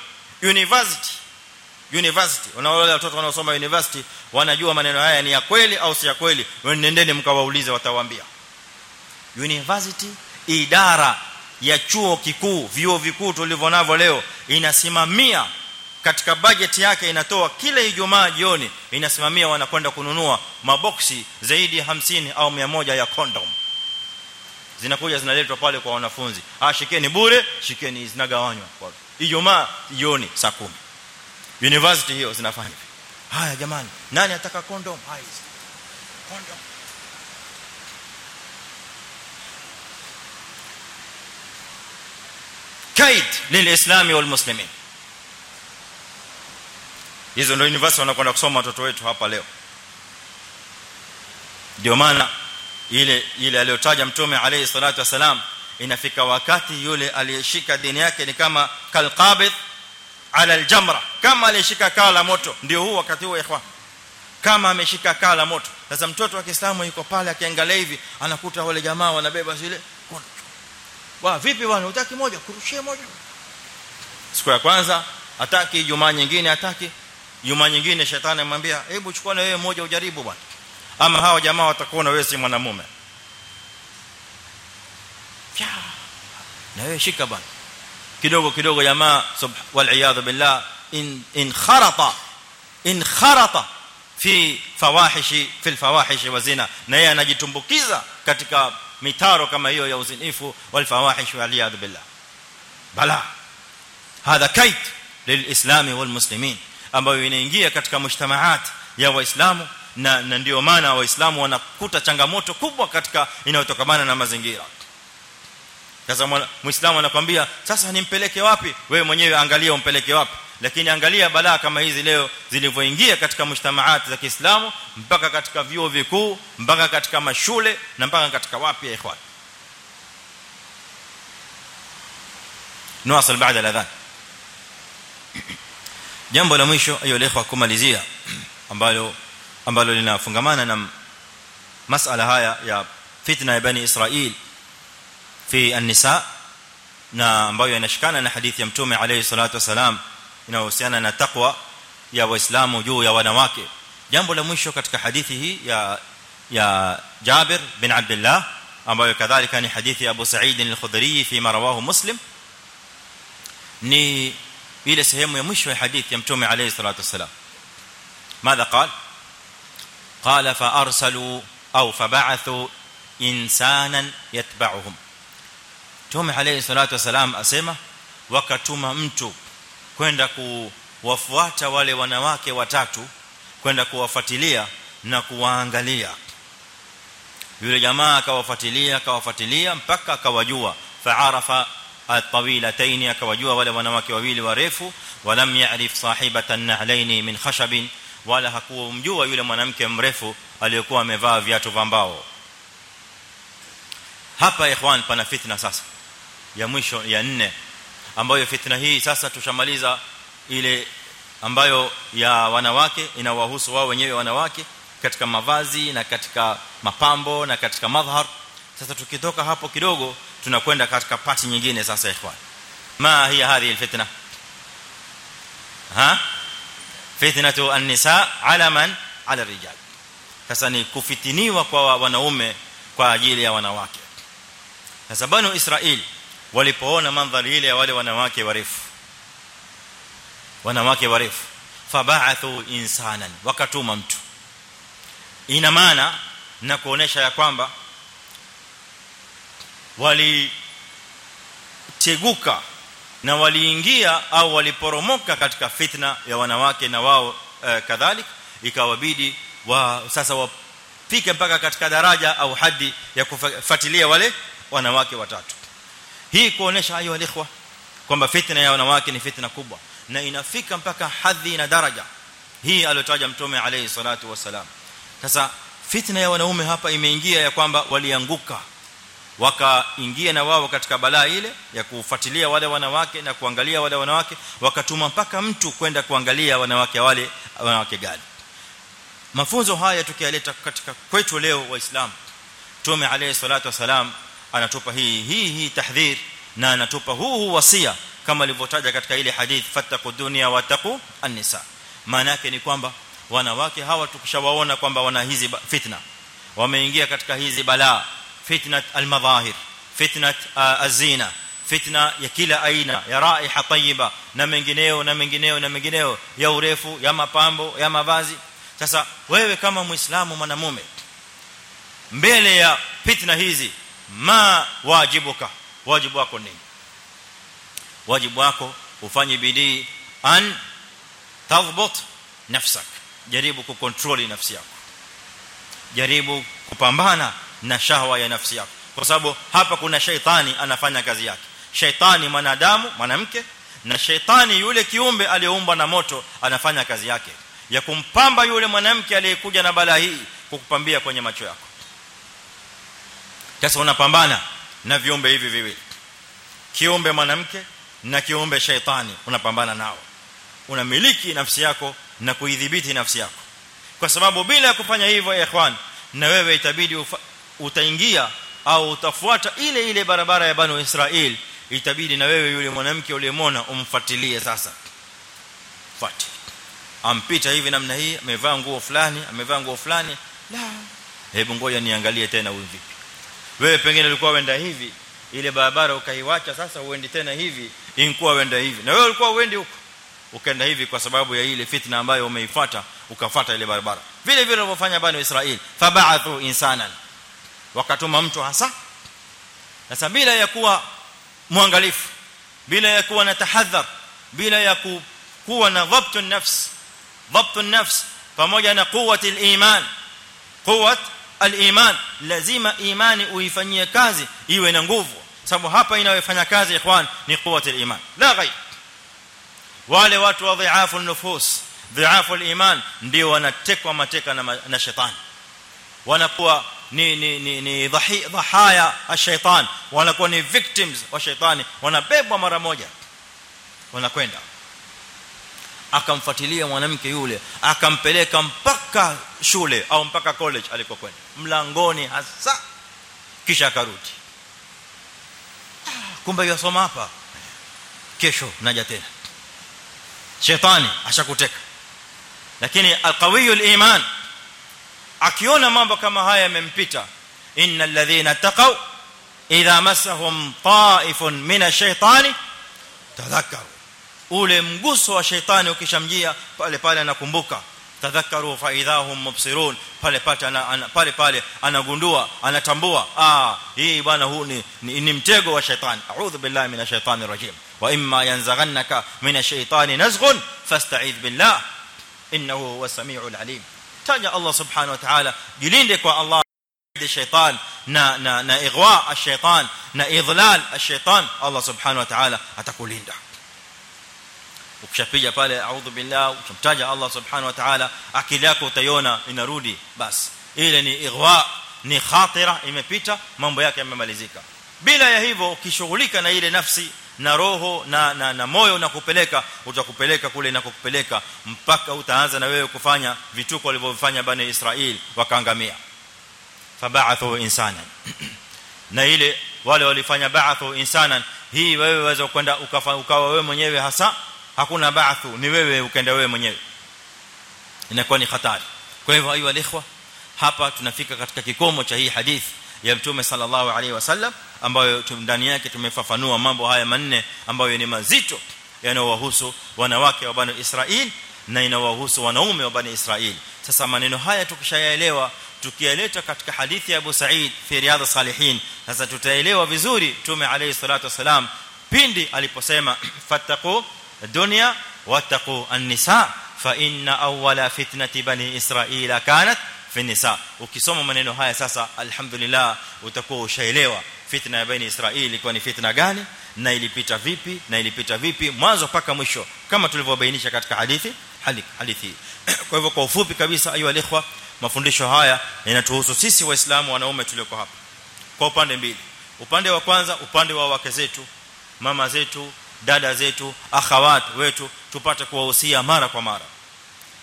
university. University. Unaona watoto wanaosoma university wanajua maneno haya ni ya kweli au si ya kweli. Nendeni mkawaulize watawaambia. University idara ya chuo kikuu vyuo vikuu tulivyonavyo leo inasimamia katika bajeti yake inatoa kila Ijumaa jioni inasimamia wanakwenda kununua maboksi zaidi ya 50 au 100 ya condom. Zinakuja zinaletwa pale kwa wanafunzi. Ah shikeni bure shikeni zinagawanywa kwa Ijumaa jioni saa 10 university hiyo zinafanya. Haya jamani nani ataka condom? Haya. Condom. Kaid lilislami walmuslimin hizo ndio university wanakwenda kusoma watoto wetu hapa leo. Ndio maana ile ile aliyotaja mtume alayhi salatu wasalam inafika wakati yule aliyeshika dini yake ni kama kalqabid ala aljamra. Kama aliyeshika kaa la moto ndio huu wakati huo ikhwan. Kama ameshika kaa la moto. Sasa mtoto wa Kiislamu yuko pale akiangalia hivi anakuta wale jamaa wanabeba zile wa vipi bwana utaki moja? Kurushie moja. Siku ya kwanza ataki jumaa nyingine ataki jumaa nyingine shetani amwambia hebu chukua na wewe moja ujaribu bwana ama hawa jamaa watakuona wewe si mwanamume na wewe shika bwana kidogo kidogo jamaa wal iyad billah in in kharata in kharata fi fawahishi fi alfawahish wa zina na yeye anajitumbukiza katika mitaro kama hiyo ya uzinifu wal fawahish wal iyad billah bala hadha kait lilislam wal muslimin ambayo inaingia katika mshtamahat ya waislamu na, na ndio maana waislamu wanakuta changamoto kubwa katika inayotokana na mazingira. Sasa muislamu anakuambia sasa nimpeleke wapi? Wewe mwenyewe angalia umpeleke wapi. Lakini angalia balaa kama hizi leo zilivyoingia katika mshtamahat za Kiislamu mpaka katika vyuo vikuu mpaka katika mashule na mpaka katika wapi ikhwan? Nuasal baada al-adhan jambo la mwisho ayo ikhwa kumalizia ambalo ambalo linafungamana na masala haya ya fitna ya bani Israil fi an-nisa na ambayo yanashikana na hadithi ya mtume alayhi salatu wasalam inayohusiana na takwa ya waislamu juu ya wanawake jambo la mwisho katika hadithi hii ya ya Jabir bin Abdullah ambayo kadhalika ni hadithi ya Abu Sa'id al-Khudri fi marawahu Muslim ni ile sehemu ya mwisho ya hadithi ya mtume alayhi salatu wasalam ماذا قال قال فارسلوا أو فبعثوا انسانا يتبعهم mtume alayhi salatu wasalam asema wakatuma mtu kwenda kuwafuata wale wanawake watatu kwenda kuwafuatilia na kuwaangalia yule jamaa akawafuatilia akawafuatilia mpaka akawajua fa'arafa at-tawilatayn akawajua wale wanawake wawili warefu walam ya'rif sahibatan na'laini min khashabin wala hakumjua yule mwanamke mrefu aliyokuwa amevaa viatu vya mbao. Hapa ikhwan pana fitna sasa ya mwisho ya nne ambayo fitna hii sasa tushamaliza ile ambayo ya wanawake inawahusu wao wenyewe wanawake katika mavazi na katika mapambo na katika madhhar. Sasa tukitoka hapo kidogo tunakwenda katika pati nyingine sasa ikhwan. Ma hiya hadhihi alfitna? Ha? Fitnatu an-nisa ala man? Ala ar-rijal. Sasa ni kufitiniwa kwa wanaume kwa ajili ya wanawake. Sasa banu israeli walipoona mandhari ile ya wale wanawake warefu. Wanawake warefu. Faba'athu insanan wakatuma mtu. Ina maana na kuonesha ya kwamba wali teguka na waliingia au waliporomoka katika fitna ya wanawake na wao eh, kadhalik. Ikawabidi wa sasa wafike mpaka katika daraja au hadi ya kufuatilia wale wanawake watatu. Hii kuonesha ayo alikhwa kwamba fitna ya wanawake ni fitna kubwa na inafika mpaka hadhi na daraja. Hii aliyotaja mtume alayhi salatu wasalam sasa fitna ya wanaume hapa imeingia ya kwamba walianguka wakaingia na wao katika balaa ile ya kufuatilia wale wanawake na kuangalia wale wanawake wakatuma mpaka mtu kwenda kuangalia wanawake wale wanawake gani. Mafunzo haya tukiyaleta katika kwetu leo waislamu tume alayhi salatu wasalam anatupa hii hii hii tahdhir na anatupa huu huu wasia kama alivyotaja katika ile hadith fattaqu dunya wattaqu an-nisa. Maana yake ni kwamba wanawake hawa tukishawaona kwamba wana hizi fitna. Wameingia katika hizi balaa fitnat al-madhahir fitnat az-zina fitna ya kila aina ya raiha tayyiba na mengineo na mengineo na mengineo ya urefu ya mapambo ya mavazi sasa wewe kama muislamu mwanamume mbele ya fitna hizi ma wajibuka wajibu wako nini wajibu wako ufanye bidii an tadhbut nafsak jaribu kucontrol nafsi yako jaribu kupambana na shahwa ya nafsi yako. Kwa sababu hapa kuna shaitani anafanya kazi yake. Shaitani mwanadamu mwanamke na shaitani yule kiumbe aliyeumbwa na moto anafanya kazi yake. Ya kumpamba yule mwanamke aliyekuja na balaa hii kukupambia kwenye macho yako. Sasa unapambana na viumbe hivi viwili. Kiumbe mwanamke na kiumbe shaitani unapambana nao. Unamiliki nafsi yako na kuidhibiti nafsi yako. Kwa sababu bila kufanya hivyo ikhwan na wewe itabidi utaingia au utafuata ile ile barabara ya banu Israel itabidi na wewe yule mwanamke uliyemona umfuatilie sasa. Fuati. Ampita hivi namna hii amevaa nguo fulani amevaa nguo fulani. La. Hebu ngoja niangalie tena huyu vipi. Wewe pengine ulikuwa wenda hivi ile barabara ukaiacha sasa uende tena hivi inkuwa uenda hivi. Na wewe ulikuwa uende huko ukaenda hivi kwa sababu ya ile fitna ambayo umeifuata ukafuata ile barabara. Vile vile walivyofanya bani Israeli fab'athu insanan wakatuma mtu hasa sasa bila ya kuwa muangalifu bila ya kuwa na tahadhar bila ya kuwa na dhabtu nafs dhabtu nafs pamoja na quwwati al-iman quwwat al-iman lazima imani uifanyie kazi iwe na nguvu sababu hapa inayofanya kazi ikhwan ni quwwati al-iman la ghair wale watu wa dhaifu nufus dhaifu al-iman ndio wanatekwa mateka na shetani wanakuwa ni ni ni, ni dhahi, dhahaya ash-shaytan wanakuwa ni victims wa shaitani. Wanabebwa mara moja. Wanakwenda. Akamfuatilia mwanamke yule akampeleka mpaka shule au mpaka college alikokwenda. Mlangoni hasa. Kisha akarudi. Kumbe yasoma hapa. Kesho naja tena. Shetani ashakuteka. Lakini alqawiyul iman akiona mambo kama haya yamempita innal ladhina taqaw idha massahum ta'ifun min ash-shaytani tadhakkaru ule mguso wa shaytani ukishamjia pale pale anakumbuka tadhakkaru fa idahum mubsirun pale pale pale pale anagundua anatambua ah hii bwana huu ni, ni, ni mtego wa shaytani a'udhu billahi minash shaitani rajim wa imma yanzaghannaka minash shaitani nazghun fasta'idh billah innahu huwas samiul alim taja Allah subhanahu wa ta'ala jilinde kwa Allah الشيطان na na na igwa ash-shaytan na idlal ash-shaytan Allah subhanahu wa ta'ala atakulinda ukishapiga pale a'udhu billah ukimtaja Allah subhanahu wa ta'ala akili yako utaiona inarudi basi ile ni igwa ni khatira imepita mambo yake yamemalizika bila ya hivyo ukishughulika na ile nafsi na roho na na, na moyo unakupeleka utakupeleka kule inakokupeleka mpaka utaanza na wewe kufanya vituko walivyofanya bani Israeli wakaangamia. Fab'athu insanan. [clears throat] Na ile wale walifanya ba'athu insanan hii wewe waweza kwenda ukawa wewe mwenyewe hasa hakuna ba'athu ni wewe ukaenda wewe mwenyewe. Inakuwa ni hatari. Kwa hivyo ayu alikhwa hapa tunafika katika kikomo cha hii hadithi ya mtume sallallahu alaihi wasallam ambayo ndani yake tumefafanua mambo haya manne ambayo ni mazito yanayowahusu wanawake wa bani Israeli na inawahusu wanaume wa bani Israeli sasa maneno haya tukishayaelewa tukialeta katika hadithi ya Abu Sa'id fi riyadh salihin sasa tutaelewa vizuri tume alayhi salatu wasalam pindi aliposema fattaqu dunya wattaqu an-nisa fa inna awwala fitnati bani israila kanat fi nisa ukisoma maneno haya sasa alhamdulillah utakuwa ushaelewa fitna ya bani Israeli ilikuwa ni fitna gani? Na ilipita vipi? Na ilipita vipi? Mwanzo paka mwisho kama tulivyobainisha katika hadithi hadithi. [clears throat] Kwa hivyo kwa ufupi kabisa ayu alikhwa mafundisho haya yanatuhusu sisi waislamu wanaume tulioko hapa. Kwa upande mbili upande wa kwanza upande wa wake zetu mama zetu dada zetu akhawat wetu tupate kuwahusia mara kwa mara.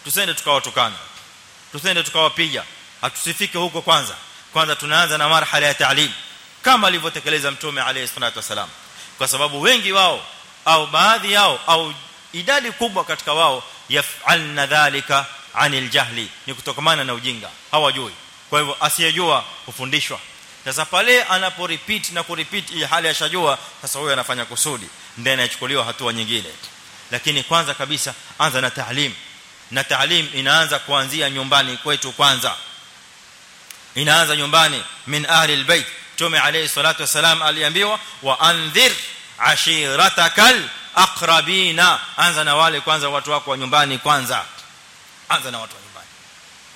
Tusende tukawatukana tusende tukawapiga. Hatusifike huko kwanza. Kwanza tunaanza na marhala ya taalim kama alivyotekeleza mtume alayhi salatu wasalam. Kwa sababu wengi wao au baadhi yao au idadi kubwa katika wao yafalna dhalika anil jahli ni kutokamana na ujinga. Hawajui. Kwa hivyo asiyejua hufundishwa. Sasa pale anapo repeat na ku repeat hii hali ashajua sasa huyo anafanya kusudi. Ndio anachukuliwa hatua nyingine. Lakini kwanza kabisa anza na taalim na taalim inaanza kuanzia nyumbani kwetu kwanza. Inaanza nyumbani min ahli albayt tume alayhi salatu wasalam aliambiwa wa andhir ashiratakal aqrabina anza na wale kwanza watu wako wa nyumbani kwanza anza na watu wa nyumbani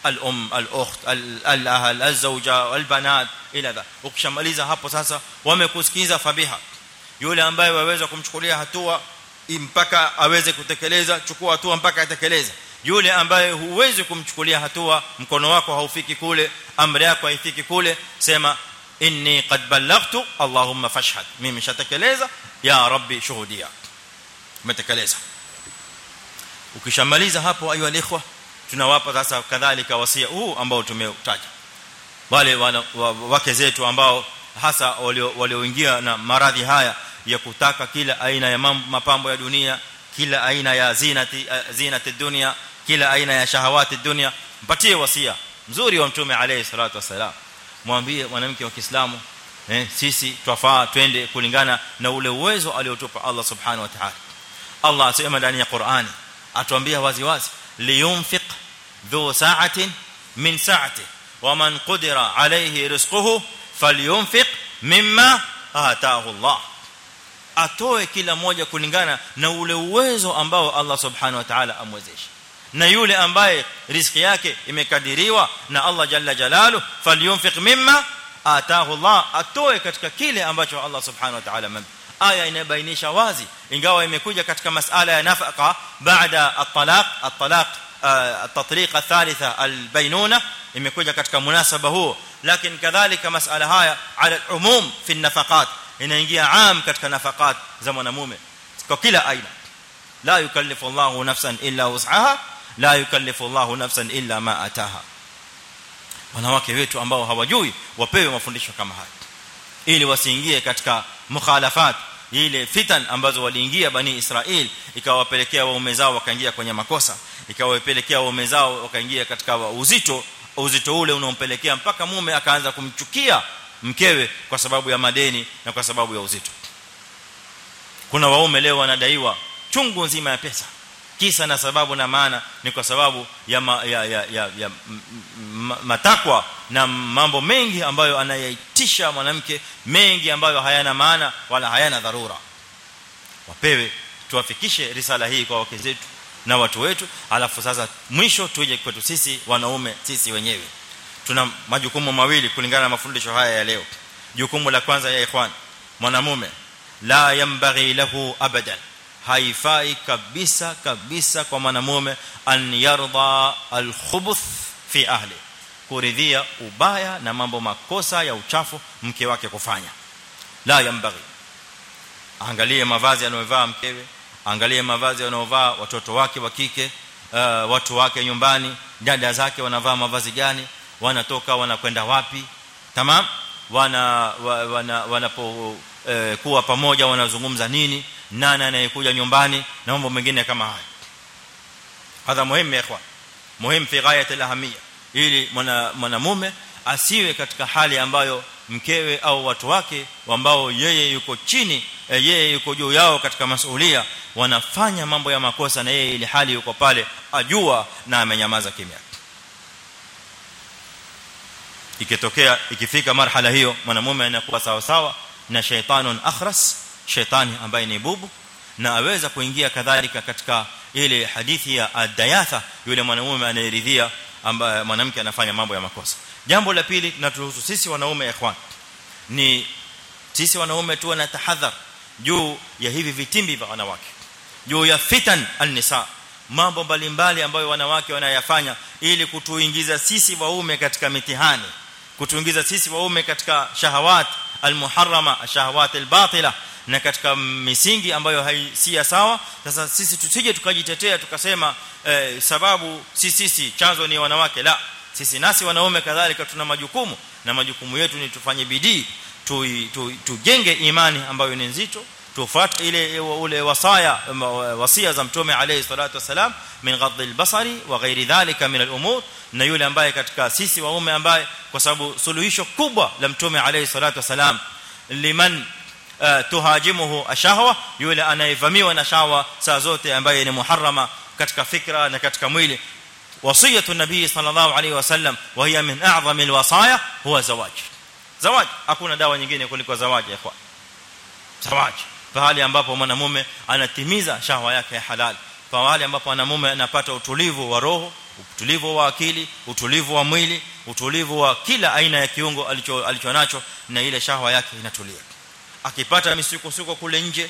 al-um al-ukht al-ahl az-zawja wal-banat ila dha ukishamaliza hapo sasa wamekusikiza fabiha yule ambaye waweza kumchukulia hatua mpaka aweze kutekeleza chukua hatua mpaka atekeleze yule ambaye huwezi kumchukulia hatua mkono wako haufiki kule amri yako haifiki kule sema inni qad ballaghtu allahumma fashhad mimi nishatekeleza ya rabbi shuhudia umetekeleza ukishamaliza hapo ayu alikhwa tunawapa sasa kadhalika wasia huu ambao tumeutaja wale wake zetu ambao hasa walioingia na maradhi haya ya kutaka kila aina ya mapambo ya dunia kila aina ya zinati zinati dunia kila aina ya shahawati dunia mpatie wasia mzuri wa mtume alayhi salatu wasalam mwambie mwanamke wa Kiislamu eh sisi twafaa twende kulingana na ule uwezo aliotupa Allah subhanahu wa ta'ala Allah asema ndani ya Qur'ani atuambia wazi wazi liyunfiq dhu sa'atin min sa'ati wa man qadira alayhi rizquhu falyunfiq mimma ataahu Allah atoe kila mmoja kulingana na ule uwezo ambao Allah subhanahu wa ta'ala amwezesha na yule ambaye riziki yake imekadiriwa na Allah jalla jalalu falyunfiq mimma ataahu Allah atoe katika kile ambacho Allah subhanahu wa ta'ala aya inabainisha wazi ingawa imekuja katika masala ya nafaka baada at-talaq at-talaq at-tatliq athalitha al-baynuna imekuja katika munasaba huo lakini kadhalika masala haya ala umum fi an-nafaqat inaingia am katika nafaqat za mwanamume kwa kila aina la yukallifu Allahu nafsan illa wus'aha la yukallifu Allahu nafsan illa ma ataha. Wanawake wetu ambao hawajui wapewe mafundisho kama haya ili wasiingie katika mukhalafat ile fitan ambazo waliingia bani Israel ikawapelekea waume zao wakaingia kwenye makosa ikawapelekea waume zao wakaingia katika uzito uzito ule unaompelekea mpaka mume akaanza kumchukia mkewe kwa sababu ya madeni na kwa sababu ya uzito. Kuna waume leo wanadaiwa chungu nzima ya pesa kisa na sababu na maana ni kwa sababu ya ma, ya, ya, ya, ya matakwa na mambo mengi ambayo anayaitisha mwanamke mengi ambayo hayana maana wala hayana dharura. Wapewe tuwafikishe risala hii kwa wake zetu na watu wetu alafu sasa mwisho tuje kwetu sisi wanaume sisi wenyewe. Tuna majukumu mawili kulingana na mafundisho haya ya leo. Jukumu la kwanza ya ikhwan mwanamume la yambaghi lahu abadan haifai kabisa kabisa kwa mwanamume an yarda al khubuth fi ahli kuridhia ubaya na mambo makosa ya uchafu mke wake kufanya. La yambaghi angalie mavazi anayovaa mkewe angalie mavazi anayovaa watoto wake wa kike uh, watu wake nyumbani dada zake wanavaa mavazi gani wanatoka wanakwenda wapi tamam? Wana wana wanapo eh, kuwa pamoja wanazungumza nini nani anayekuja nyumbani? Na mambo mengine kama haya hadha muhimu ya ikhwan. Muhimu fi ghayat al-ahamiyya ili mwanamume asiwe katika hali ambayo mkewe au watu wake ambao yeye yuko chini yeye yuko juu yao katika masuhulia wanafanya mambo ya makosa na yeye ili hali yuko pale ajua na amenyamaza kimya. Ikitokea ikifika marhala hiyo mwanamume anakuwa sawa sawa na shaytanun akhras shaytani ambaye ni bubu na aweza kuingia kadhalika katika ile hadithi ya adayatha yule mwanamume anayeridhia ambaye mwanamke anafanya mambo ya makosa. Jambo la pili tunatuhusu sisi wanaume ikhwan ni sisi wanaume tuwe na tahadhar juu ya hivi vitimbi vya wanawake juu ya fitan an-nisa mambo mbalimbali ambayo wanawake wanayafanya ili kutuingiza sisi waume katika mitihani kutuingiza sisi waume katika shahawat almuharrama shahawat albatila na katika misingi ambayo si sawa sasa sisi tusije tukajitetea tukasema eh, sababu si sisi chanzo ni wanawake la sisi nasi wanaume kadhalika tuna majukumu na majukumu yetu ni tufanye bidii tujenge imani ambayo ni nzito tufuate ile ule wasaya wasia za mtume alayhi salatu wasalam min ghadhi albasari wa ghairi dhalika min al'umur na yule ambaye katika sisi waume ambaye kwa sababu suluhisho kubwa la mtume alayhi salatu wasalam liman tuhajimuhu ashahwa yule anayevamiwa na shahwa saa zote ambaye ni muharrama katika fikra na katika mwili wasiyatu nabii sallallahu alayhi wasallam wa hiya min a'zami alwasaya huwa zawaj zawaj hakuna dawa nyingine kuliko zawaj ya ikhwan zawaj pale ambapo mwanamume anatimiza shahwa yake ya halal pale ambapo mwanamume anapata utulivu wa roho utulivu wa akili utulivu wa mwili utulivu wa kila aina ya kiungo alicho alichonacho na ile shahwa yake inatulia akipata misukosuko kule nje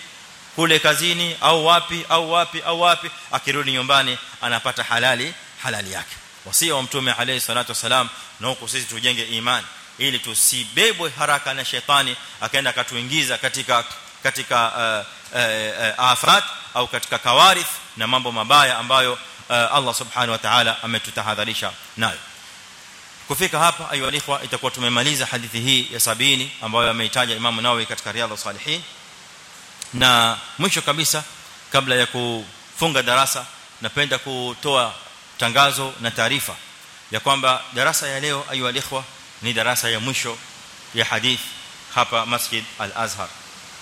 kule kazini au wapi au wapi au wapi akirudi nyumbani anapata halali halali yake. Wasia wa mtume alayhi salatu wasalam na huko sisi tujenge imani ili tusibebwe haraka na shetani akaenda akatuingiza katika katika uh, uh, uh, afat au katika kawarith na mambo mabaya ambayo uh, Allah subhanahu wa ta'ala ametutahadharisha nayo kufika hapa ayu alikhwa itakuwa tumemaliza hadithi hii ya 70 ambayo ameitaja Imam Nawawi katika Riyadhus Salihin. Na mwisho kabisa kabla ya kufunga darasa napenda kutoa tangazo na taarifa ya kwamba darasa ya leo ayu alikhwa ni darasa ya mwisho ya hadith hapa Masjid Al-Azhar.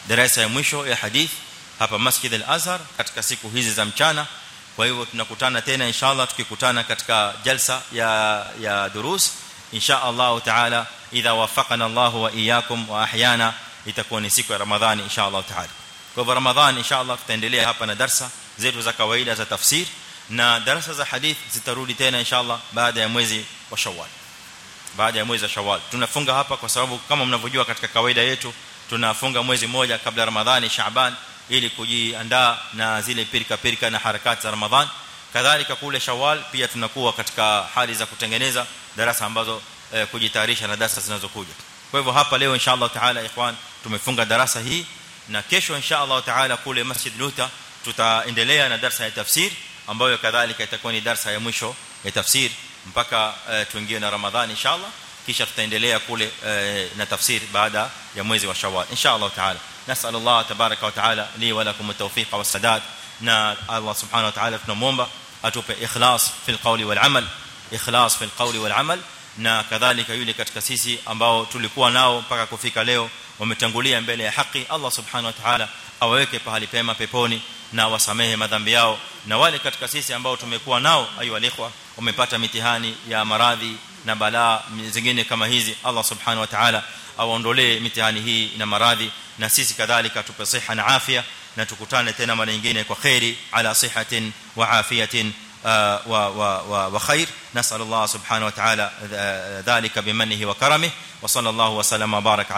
Darasa ya mwisho ya hadith hapa Masjid Al-Azhar katika siku hizi za mchana kwa hivyo tunakutana tena inshallah tukikutana katika jalsa ya ya durus inshallah taala idha wafaqana Allah wa iyyakum wa ahyana itakuwa ni siku ya Ramadhani inshallah taala kwa hivyo Ramadhani inshallah tutaendelea hapa na darasa zetu za kawaida za tafsir na darasa za hadith zitarudi tena inshallah baada ya mwezi wa Shawwal baada ya mwezi wa Shawwal tunafunga hapa kwa sababu kama mnavyojua katika kawaida yetu tunafunga mwezi mmoja kabla Ramadhani Shaaban ili kujiandaa na zile pirika pirika na harakati za Ramadhan kadhalika kule Shawwal pia tunakuwa katika hali za kutengeneza darasa ambazo eh, kujitayarisha na darasa zinazokuja kwa hivyo hapa leo inshallah taala ikhwan tumefunga darasa hii na kesho inshallah taala kule Masjid Luta tutaendelea na darasa ya tafsir ambayo kadhalika itakuwa ni darasa ya mwisho ya tafsir mpaka uh, tuingie na Ramadhani inshallah kisha tutaendelea kule uh, na tafsir baada ya mwezi wa Shawwal inshallah taala nasal Allah tabaraka wa taala li wa lakum at-tawfiq wa sadad na Allah subhanahu wa ta'ala tunamuomba atupe ikhlas fil qawli wal amal ikhlas fil qawli wal amal na kadhalika yule katika sisi ambao tulikuwa nao mpaka kufika leo wametangulia mbele ya haki Allah subhanahu wa ta'ala awaweke pahali pema peponi na wasamehe madhambi yao na wale katika sisi ambao tumekuwa nao ayu alikhwa wamepata mitihani ya maradhi na balaa zingine kama hizi Allah subhanahu wa ta'ala awaondolee mitihani hii na maradhi na sisi kadhalika tupe siha na afya na tukutane tena mara nyingine kwa khairi ala sihatin wa afiyatin wa wa wa wa khair nasal Allah subhanahu wa ta'ala dhalika bimanihi wa karamihi wa sallallahu wa sallama baraka